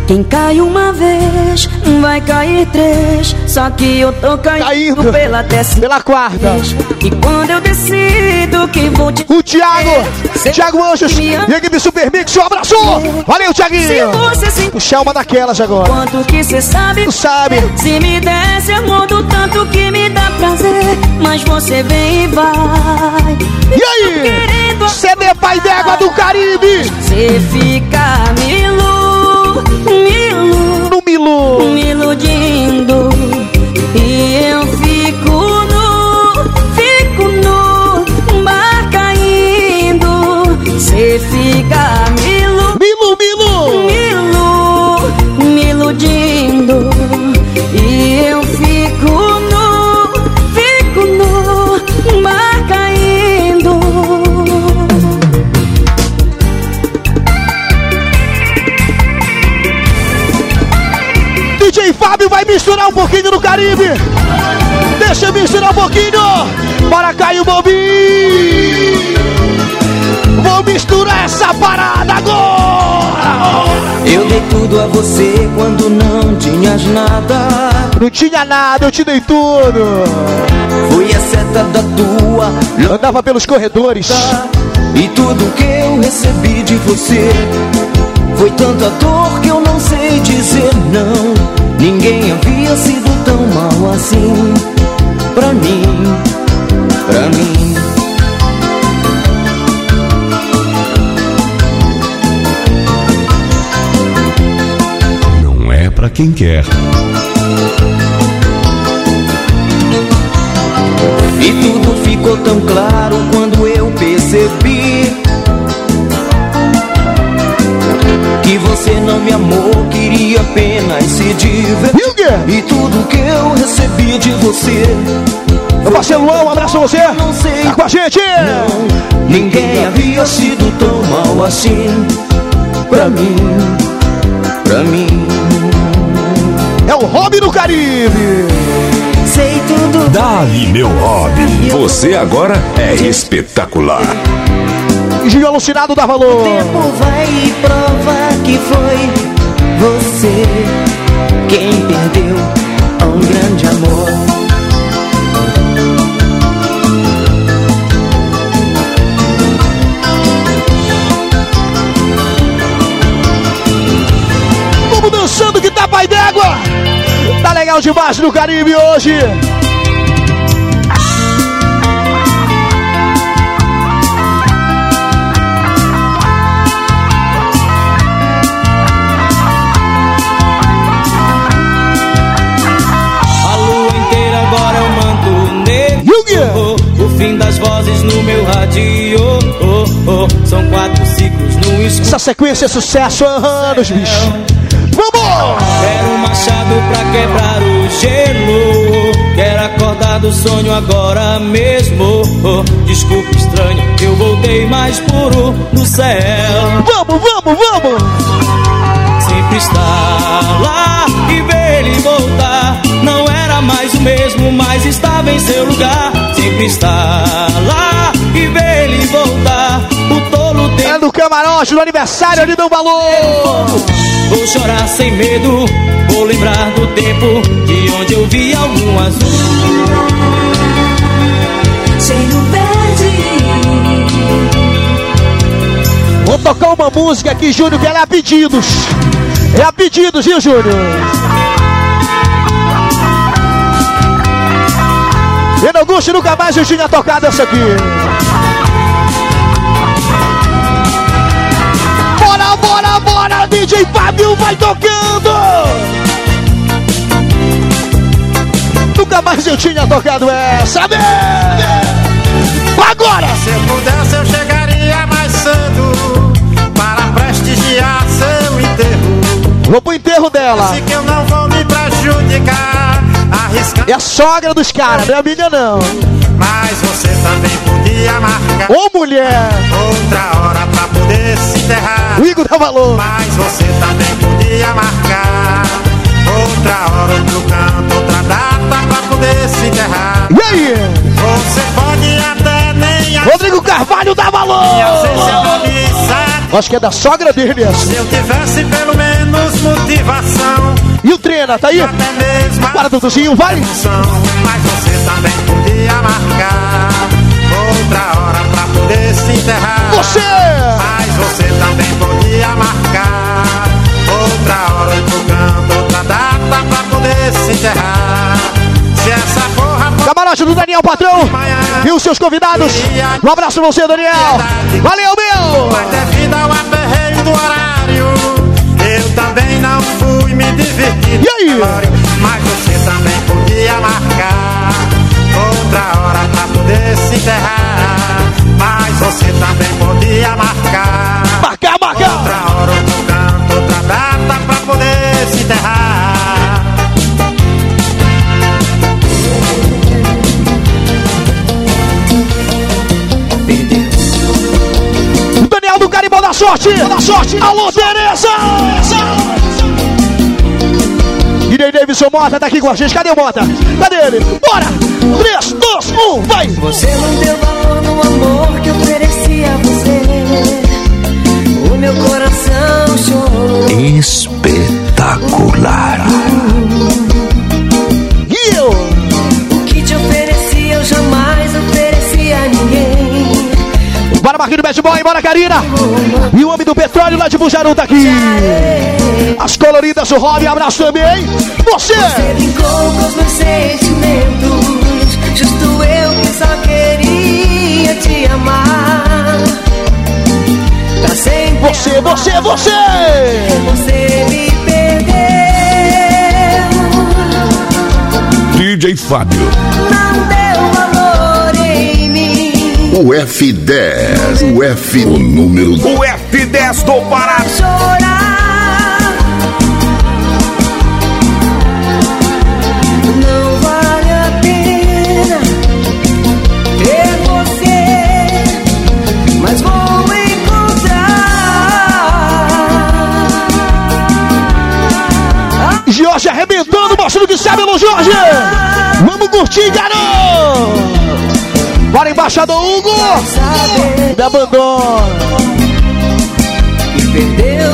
Quem cai uma vez, vai cair três. Só que eu tô caindo, pela décima Pela quarta. E quando eu decido que vou te O Thiago, Thiago Anjos, e a equipe Super Mix, um abraço! Valeu, Thiaguinho! Se Puxar uma daquelas agora. Quanto que cê sabe? Tu sabe. Se me desse amor do tanto que me dá prazer. Mas você vem e vai. E aí? CD Pai d'Égua do Caribe! Cê fica milu, Me iludindo. E eu misturar um pouquinho no Caribe. Deixa eu misturar um pouquinho. Bora cair o bobinho. Vou misturar essa parada agora. Eu dei tudo a você quando não tinhas nada. Não tinha nada, eu te dei tudo. Fui a seta da tua. Andava pelos corredores. E tudo que eu recebi de você foi tanta dor que eu não sei dizer não. Ninguém havia sido tão mal assim. Pra mim, pra mim. Não é pra quem quer. E tudo ficou tão claro quando eu percebi não me amou, queria apenas se divertir. E tudo que eu recebi de você. Meu parceiro Luan, um abraço a você. Tá com a gente. Não, ninguém havia sido tão mal assim. Pra mim, pra mim. É o hobby do Caribe. Sei tudo. Dali, meu hobby. Você agora é espetacular. Gil alucinado dá valor. tempo vai provar que foi você quem perdeu um grande amor. Vamos dançando que tá pai d'égua. Tá legal demais no Caribe hoje. O manto negro. O fim das vozes no meu radio. São quatro ciclos no escuro. Essa sequência é sucesso há anos, bicho. Vamos! Quero um machado pra quebrar o gelo. Quero acordar do sonho agora mesmo. Desculpa, estranho, eu voltei mais puro no céu. Vamos, vamos, vamos! Sempre estar lá e ver mais o mesmo, mas estava em seu lugar. Sempre estar lá e ver ele voltar. O tolo tem. É no camarote, no aniversário, ele deu valor! Vou chorar sem medo, vou lembrar do tempo de onde eu vi algum azul. Cheio verde. Vou tocar uma música aqui, Júnior, que ela é a pedidos. É a pedidos, viu, Júnior? Renan Augusto nunca mais eu tinha tocado essa aqui. Bora, bora, bora, DJ Fábio vai tocando! Nunca mais eu tinha tocado essa, né? Agora! Se eu pudesse, eu chegaria mais cedo para prestigiar seu enterro. Vou pro enterro dela. Sei que eu não vou me prejudicar, arriscando. É a sogra dos caras, não é a minha não. Mas você também podia marcar Ô mulher! outra hora pra poder se enterrar. O Igor dá valor. Mas você também podia marcar outra hora, outro canto, outra data pra poder se enterrar. E aí? Você Rodrigo Carvalho dá valor! Acho que é da sogra dele essa. Se eu tivesse pelo menos motivação, E o treina, tá aí? Para, Duduzinho, vai! mas você também podia marcar outra hora pra poder se enterrar. Você! Mas você também podia marcar outra hora, canto, outra data pra poder se enterrar. Se essa Camarote do Daniel Patrão e os seus convidados. Um abraço pra você, Daniel. Valeu, meu! Mas devido ao aperreio do horário, eu também não fui me divertir. E aí? Mas você também podia marcar outra hora pra poder se enterrar. Mas você também podia Marcar, da Sorte! Da Sorte! Alô, Tereza! DJ Davidson Mota tá aqui com a gente. Cadê o Mota? Cadê ele? Bora! 3, 2, 1, vai! Você não deu valor no amor que ofereci a você. O meu coração chorou. Espetacular. Marquinhos Bad Boy, bora, Karina! E o homem do petróleo lá de Bujaru tá aqui! As coloridas do Rob, abraço também! Você! Você brincou com os meus sentimentos. Justo eu que só queria te amar. Pra sempre. Você, você, você! Você me perdeu. DJ Fábio. Não O F10. O F. O número. O F10 do Pará. Chorar. Não vale a pena ter você, mas vou encontrar. Jorge arrebentando, mostrando que sabe, alô Jorge! Vamos curtir, garoto! Bora, embaixador Hugo! Me abandona! Perdeu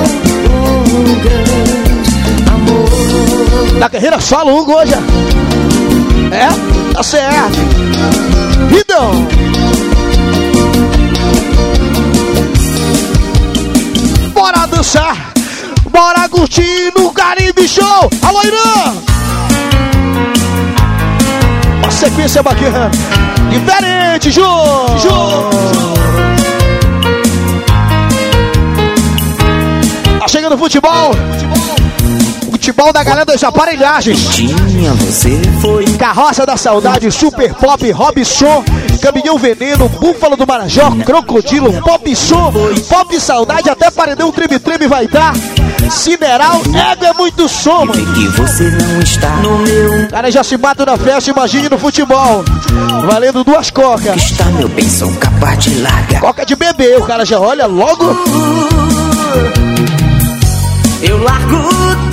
um grande amor. Da carreira solo, Hugo hoje. É? Tá certo. Então. Bora dançar. Bora curtir no Caribe Show. Alô, Irã. Sequência bacana. Diferente, Jô. Jô. Tá chegando o futebol. Futebol da galera das aparelhagens. Tinha você foi. Carroça da Saudade, Super Pop, Robson, Caminhão Veneno, Búfalo do Marajó, Crocodilo, Pop Som, Pop Saudade, até Paredão Treme Treme vai dar. Sideral, ego é muito som. Que você não está no meu. Cara já se mata na festa, imagine no futebol. Valendo duas cocas. Está meu bem, são capaz de largar. Coca de bebê, o cara já olha logo. Eu largo.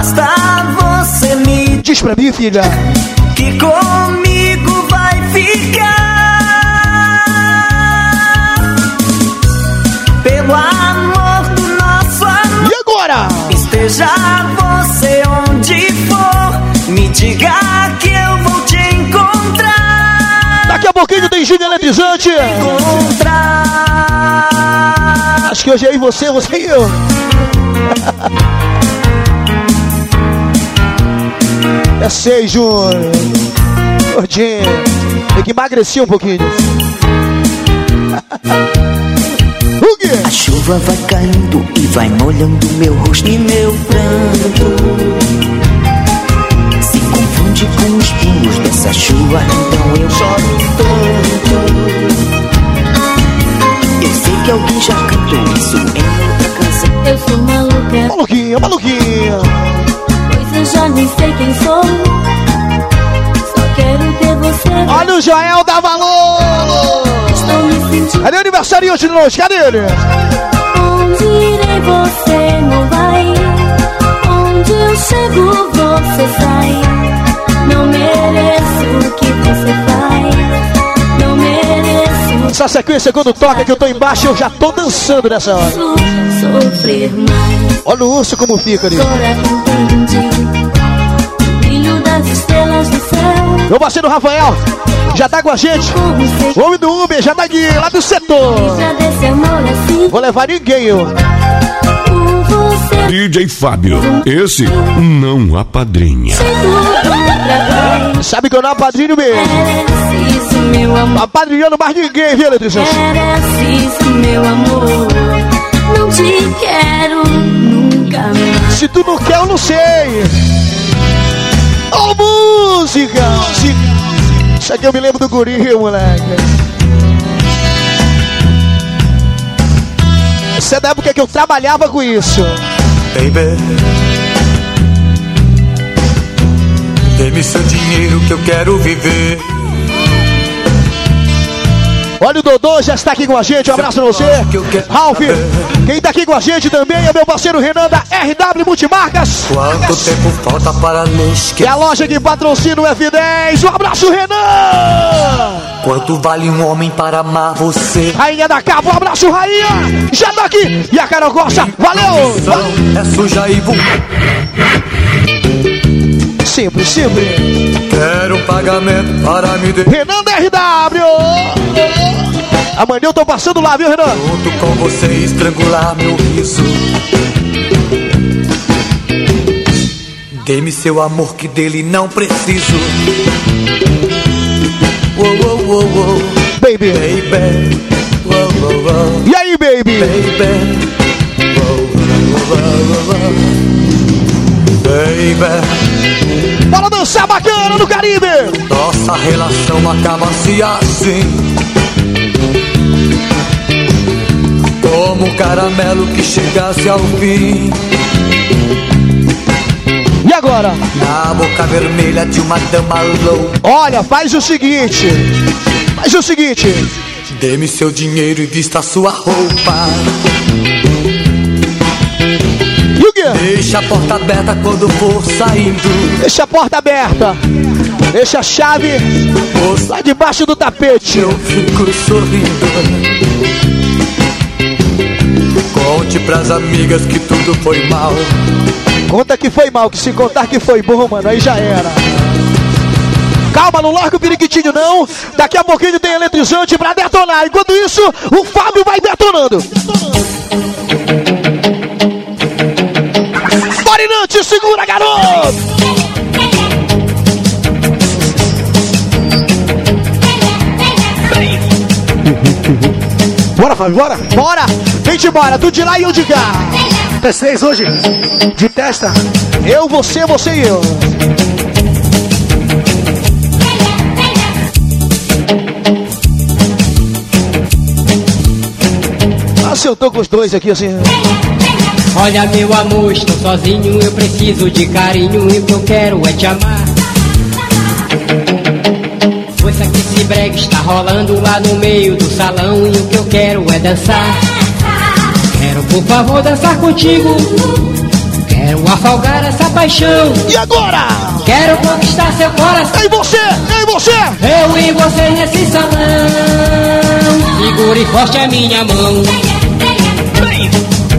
Basta você me Diz pra mim, filha. que comigo vai ficar. Pelo amor do nosso amor. E agora? Esteja você onde for, me diga que eu vou te encontrar. Daqui a pouquinho tem ginga eletrizante. Encontrar. Acho que hoje é eu e você, você e eu. É seis, Júnior. Gordinho. Tem que emagrecer um pouquinho. A chuva vai caindo e vai molhando meu rosto e meu pranto. Se confunde com os pingos dessa chuva, então eu choro tanto. Eu sei que alguém já cantou isso em outra canção. Eu sou maluca, Maluquinha, maluquinha. Eu já nem sei quem sou. Só quero ter você. Olha o Joel da Valor. Estou me sentindo. Cadê o aniversário hoje de noite? Cadê ele? Onde irei, você não vai. Onde eu chego, você sai. Não mereço o que você faz. Não mereço Essa sequência quando toca que eu tô embaixo, eu já tô dançando nessa hora. sofrer mais. Olha o urso como fica ali. Céu. Meu parceiro Rafael já tá com a gente. O homem do Uber já tá aqui, lá do setor. Assim. Vou levar ninguém, eu. DJ Fábio, esse não apadrinha. Sabe que eu não apadrinho mesmo. Apadrinhando mais ninguém, viu, Letícia? Merece isso, meu amor. Não te quero. Se tu não quer, eu não sei. Ô, música! Isso aqui eu me lembro do guri, moleque. Isso é da época que eu trabalhava com isso. Baby Dê-me seu dinheiro que eu quero viver Olha o Dodô, já está aqui com a gente. Um abraço pra você. Ralph, quem tá aqui com a gente também é meu parceiro Renan da RW Multimarcas. Quanto tempo falta para me Que esquecer a loja que patrocina o F10. Um abraço, Renan! Quanto vale um homem para amar você Rainha da Cabo, um abraço, Rainha! Já tá aqui! E a Carol Costa, valeu! É suja e Sempre, sempre. Quero um pagamento para me deixar Renan RW! Amanhã eu tô passando lá, viu, Renan? Junto com você estrangular meu riso Dê-me seu amor que dele não preciso Uou, uou, uou, uou Baby. Baby Uou, uou, uou E aí, baby? Baby Uou, uou, uou, uou, uou. Baby Bora dançar bacana no Caribe! Nossa relação acaba-se assim Como um caramelo que chegasse ao fim E agora? Na boca vermelha de uma dama louca Olha, faz o seguinte. Faz o seguinte. Dê-me seu dinheiro e vista sua roupa Deixa a porta aberta quando for saindo Deixa a porta aberta. Deixa a chave lá debaixo do tapete. Eu fico sorrindo Conte pras amigas que tudo foi mal Conta que foi mal, que se contar que foi bom, mano, aí já era. Calma, não larga o periquitinho não. Daqui a pouquinho tem eletrizante pra detonar. Enquanto isso, o Fábio vai detonando. Marinante, segura, garoto! Bora, Fábio, bora! Bora! Vem de embora, tu de lá e eu de cá! Até seis hoje, de testa. Eu, você, você e eu. Ah, se eu tô com os dois aqui assim. Olha meu amor, estou sozinho, eu preciso de carinho e o que eu quero é te amar. Força que esse brega está rolando lá no meio do salão e o que eu quero é dançar. Quero por favor dançar contigo. Quero afogar essa paixão. E agora? Quero conquistar seu coração. Ei você, ei você. Eu e você nesse salão. Segure forte a minha mão.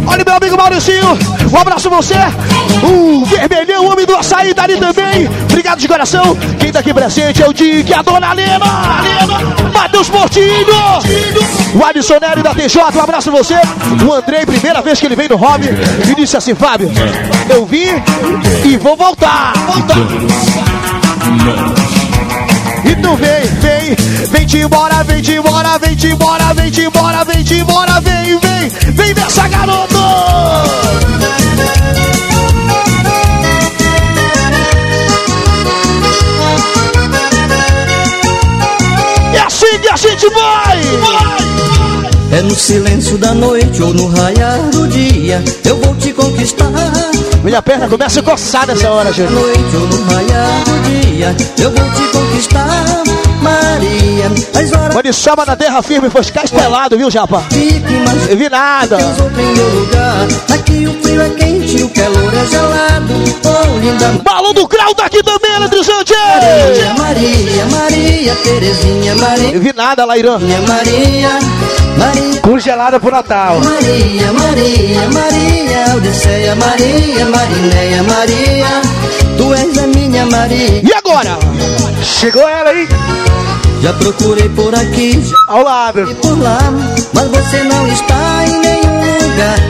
Olha meu amigo Mauricinho, um abraço você. O vermelhão, homem do açaí, tá ali também. Obrigado de coração. Quem tá aqui presente é o Dick, a dona Lena. Matheus Portinho. O Alisson Nery da TJ, um abraço você. O Andrei, primeira vez que ele veio no hobby, e disse assim, Fábio, eu vim e vou voltar. Voltar. Então vem, vem, vem-te embora, vem-te embora, vem-te embora, vem-te embora, vem-te embora, vem, vem, vem dessa garoto! É assim que a gente vai! É no silêncio da noite ou no raiar do dia Eu vou te conquistar Minha perna começa a coçar nessa hora, gente. noite ou no raiar do dia Eu vou te conquistar Maria As horas Quando chama na terra firme, foi castelado, viu, Japa? fiquem mais Eu vi nada. Aqui o frio é quente, o calor é gelado Oh, linda Balão do Grau tá aqui também, eletrizante! Maria, Maria, Maria, Terezinha, Maria Eu vi nada, Lairã. Maria, Maria Congelada pro Natal. Maria, Maria, Maria, Odisseia, Maria, Marineia, Maria, tu és a minha Maria. E agora? Chegou ela, hein? Já procurei por aqui, Ao lado. e por lá, mas você não está em nenhum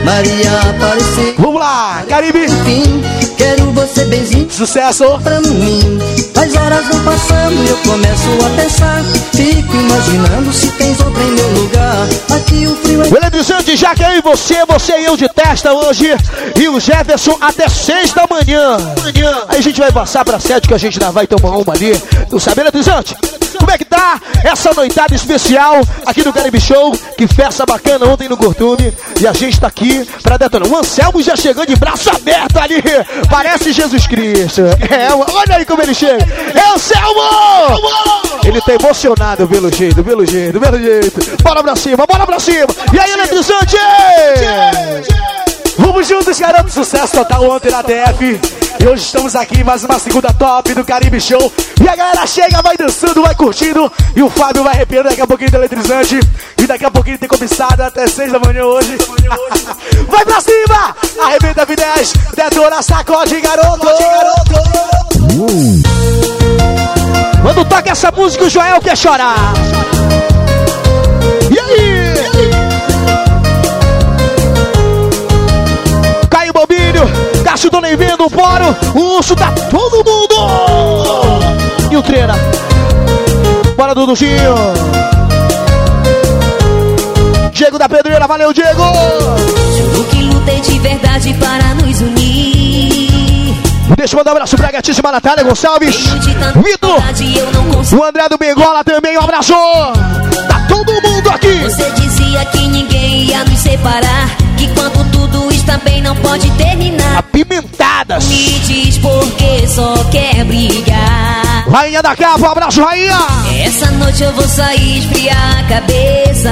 Maria apareceu. Vamos lá, Caribe. Enfim, quero você benzinho Sucesso. pra mim. As horas vão passando e eu começo a pensar. Fico imaginando se tens outra em meu lugar. Aqui o frio é O eletrizante já que eu e você, você e eu de testa hoje. E o Jefferson até seis da manhã. Aí a gente vai passar pra sete que a gente ainda vai tomar uma ali. Tu sabe, eletrizante? Como é que tá essa noitada especial aqui no Caribe Show? Que festa bacana ontem no Curtume. E a gente tá aqui pra detonar. O Anselmo já chegou de braço aberto ali. Parece Jesus Cristo. É, olha aí como ele chega. É Anselmo! Ele tá emocionado pelo jeito, pelo jeito, pelo jeito. Bora pra cima, bora pra cima. E aí, eletrizante? Vamos juntos, garoto. Sucesso total ontem na TF. E hoje estamos aqui em mais uma segunda top do Caribe Show. E a galera chega, vai dançando, vai curtindo. E o Fábio vai arrepiando daqui a pouquinho do eletrizante. E daqui a pouquinho tem cobiçada até seis da manhã hoje. vai pra cima! Arrebenta V10, detona, sacode, garoto! Quando toca essa música, o Joel quer chorar. E aí? Caio Cássio Dona Vendo, o Poro, o Urso, tá todo mundo! E o Treina. Bora, Duduzinho. Diego da Pedreira, valeu, Diego! Juro que lutei de verdade para nos unir. Deixa eu mandar um abraço pra gatíssima Natália Gonçalves. Vitor! O André do Bengola também, um abraço! Tá todo mundo aqui! Você dizia que ninguém ia nos separar. Que quando tudo está bem, não pode terminar. Apimentadas! Me diz por que só quer brigar. Rainha da capa, abraço, rainha! Essa noite eu vou sair esfriar a cabeça.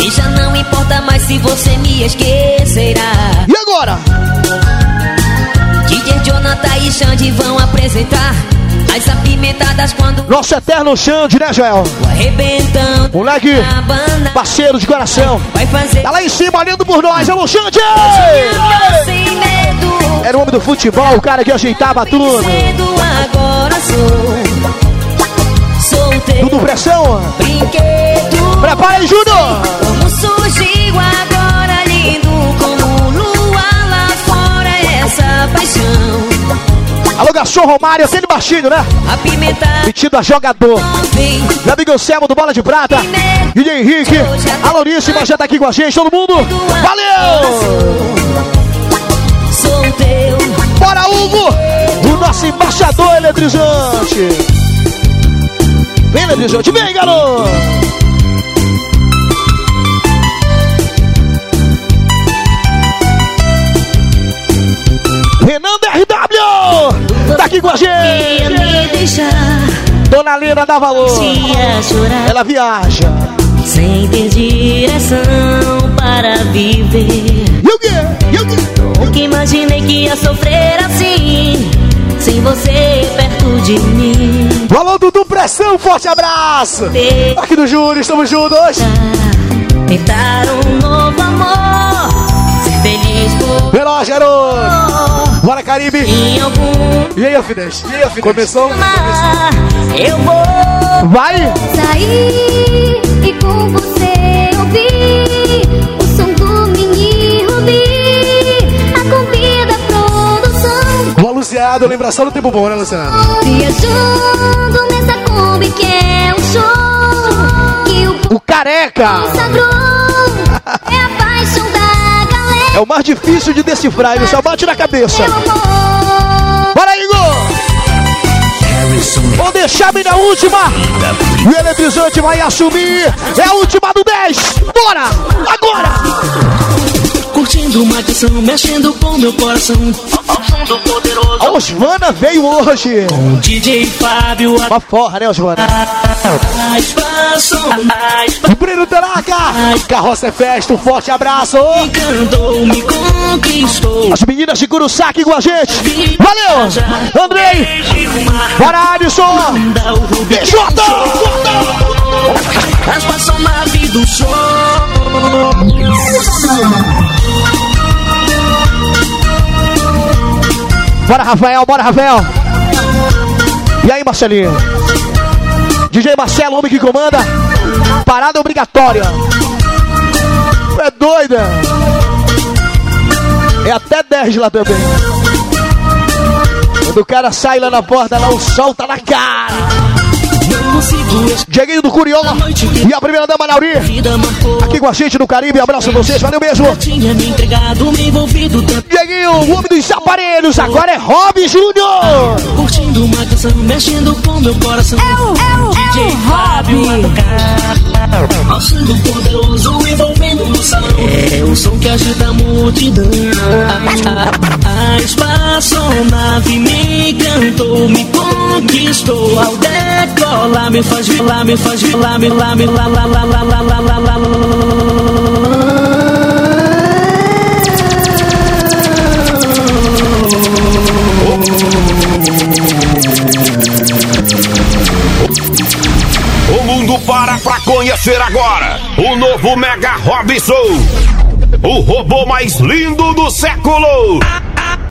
E já não importa mais se você me esquecerá. E agora? DJ Jonathan e Xande vão apresentar as apimentadas quando Nosso eterno Xande, né, Joel? arrebentando Moleque, parceiro de coração. Vai fazer Tá lá em cima, olhando por nós, alô, Xande! sem medo. Era o homem do futebol, o cara que ajeitava tudo. Agora sou solteiro. Tudo pressão. Brinquedo. Prepara aí, Júnior! Como surgiu agora lindo como lua lá fora essa paixão. Alô, Garçom Romário, aquele baixinho, né? Metido a jogador. Meu amigo Selmo do Bola de Prata. DJ Henrique. A Louríssima já tá aqui com a gente, todo mundo. Valeu! Sou teu. Bora, Hugo! O nosso embaixador eletrizante. Vem, eletrizante, vem, garoto! Renan DRW! Tá aqui com a gente! Dona Lena dá valor! Chorar Ela viaja! sem ter direção para viver. Quê? E o quê? Nunca imaginei que ia sofrer assim, sem você perto de mim. Alô, Dudu Pressão, forte abraço! Aqui do Júlio, estamos juntos! Tentar um novo amor, ser feliz por Veloz, garoto! Bora, Caribe! em algum E aí, Alfinete? E aí? Começou? Eu vou Vai! sair e com você ouvir o som do mini Rubi, a convida produção. O aluciado, lembração do tempo bom, né, Luciano? Viajando nessa Kombi que é um show que o O careca! consagrou. É o mais difícil de decifrar, ele só bate na cabeça. Bora, Igor! Vou deixar a minha última! E o eletrizante vai assumir! É a última do 10! Bora! Agora! Curtindo uma canção, mexendo com meu coração. Ao som do poderoso. A Osvana veio hoje! Com DJ Fábio. Uma forra, né, Osvana? A espaço, a espaço. Breno Teraca! Carroça é festa, um forte abraço! Encantou, me conquistou. As meninas de Curuçá aqui com a gente! Valeu! Andrei! Bora, Alisson! BJ! A espaçonave do show. Bora, Rafael, bora, Rafael. E aí, Marcelinho? DJ Marcelo, homem que comanda. Parada obrigatória. É doida. É até 10 lá também. Quando o cara sai lá na porta, lá o sol tá na cara. Dieguinho do Curió e a primeira dama Nauri. Aqui com a gente no Caribe. Abraço a vocês, valeu tanto. Dieguinho, o homem dos aparelhos, agora é Rob Júnior. Curtindo uma canção, mexendo com meu coração. É o, é o, DJ Fábio a tocar. Ao som do poderoso envolvendo no salão. É o som que agita a multidão. A, a, a espaçonave me encantou, me conquistou. Ao decolar, me faz lá, me faz lá, me lá, me lá, lá, lá, lá, lá, lá, lá, lá, lá. O mundo para conhecer agora o novo Mega Robson. O robô mais lindo do século.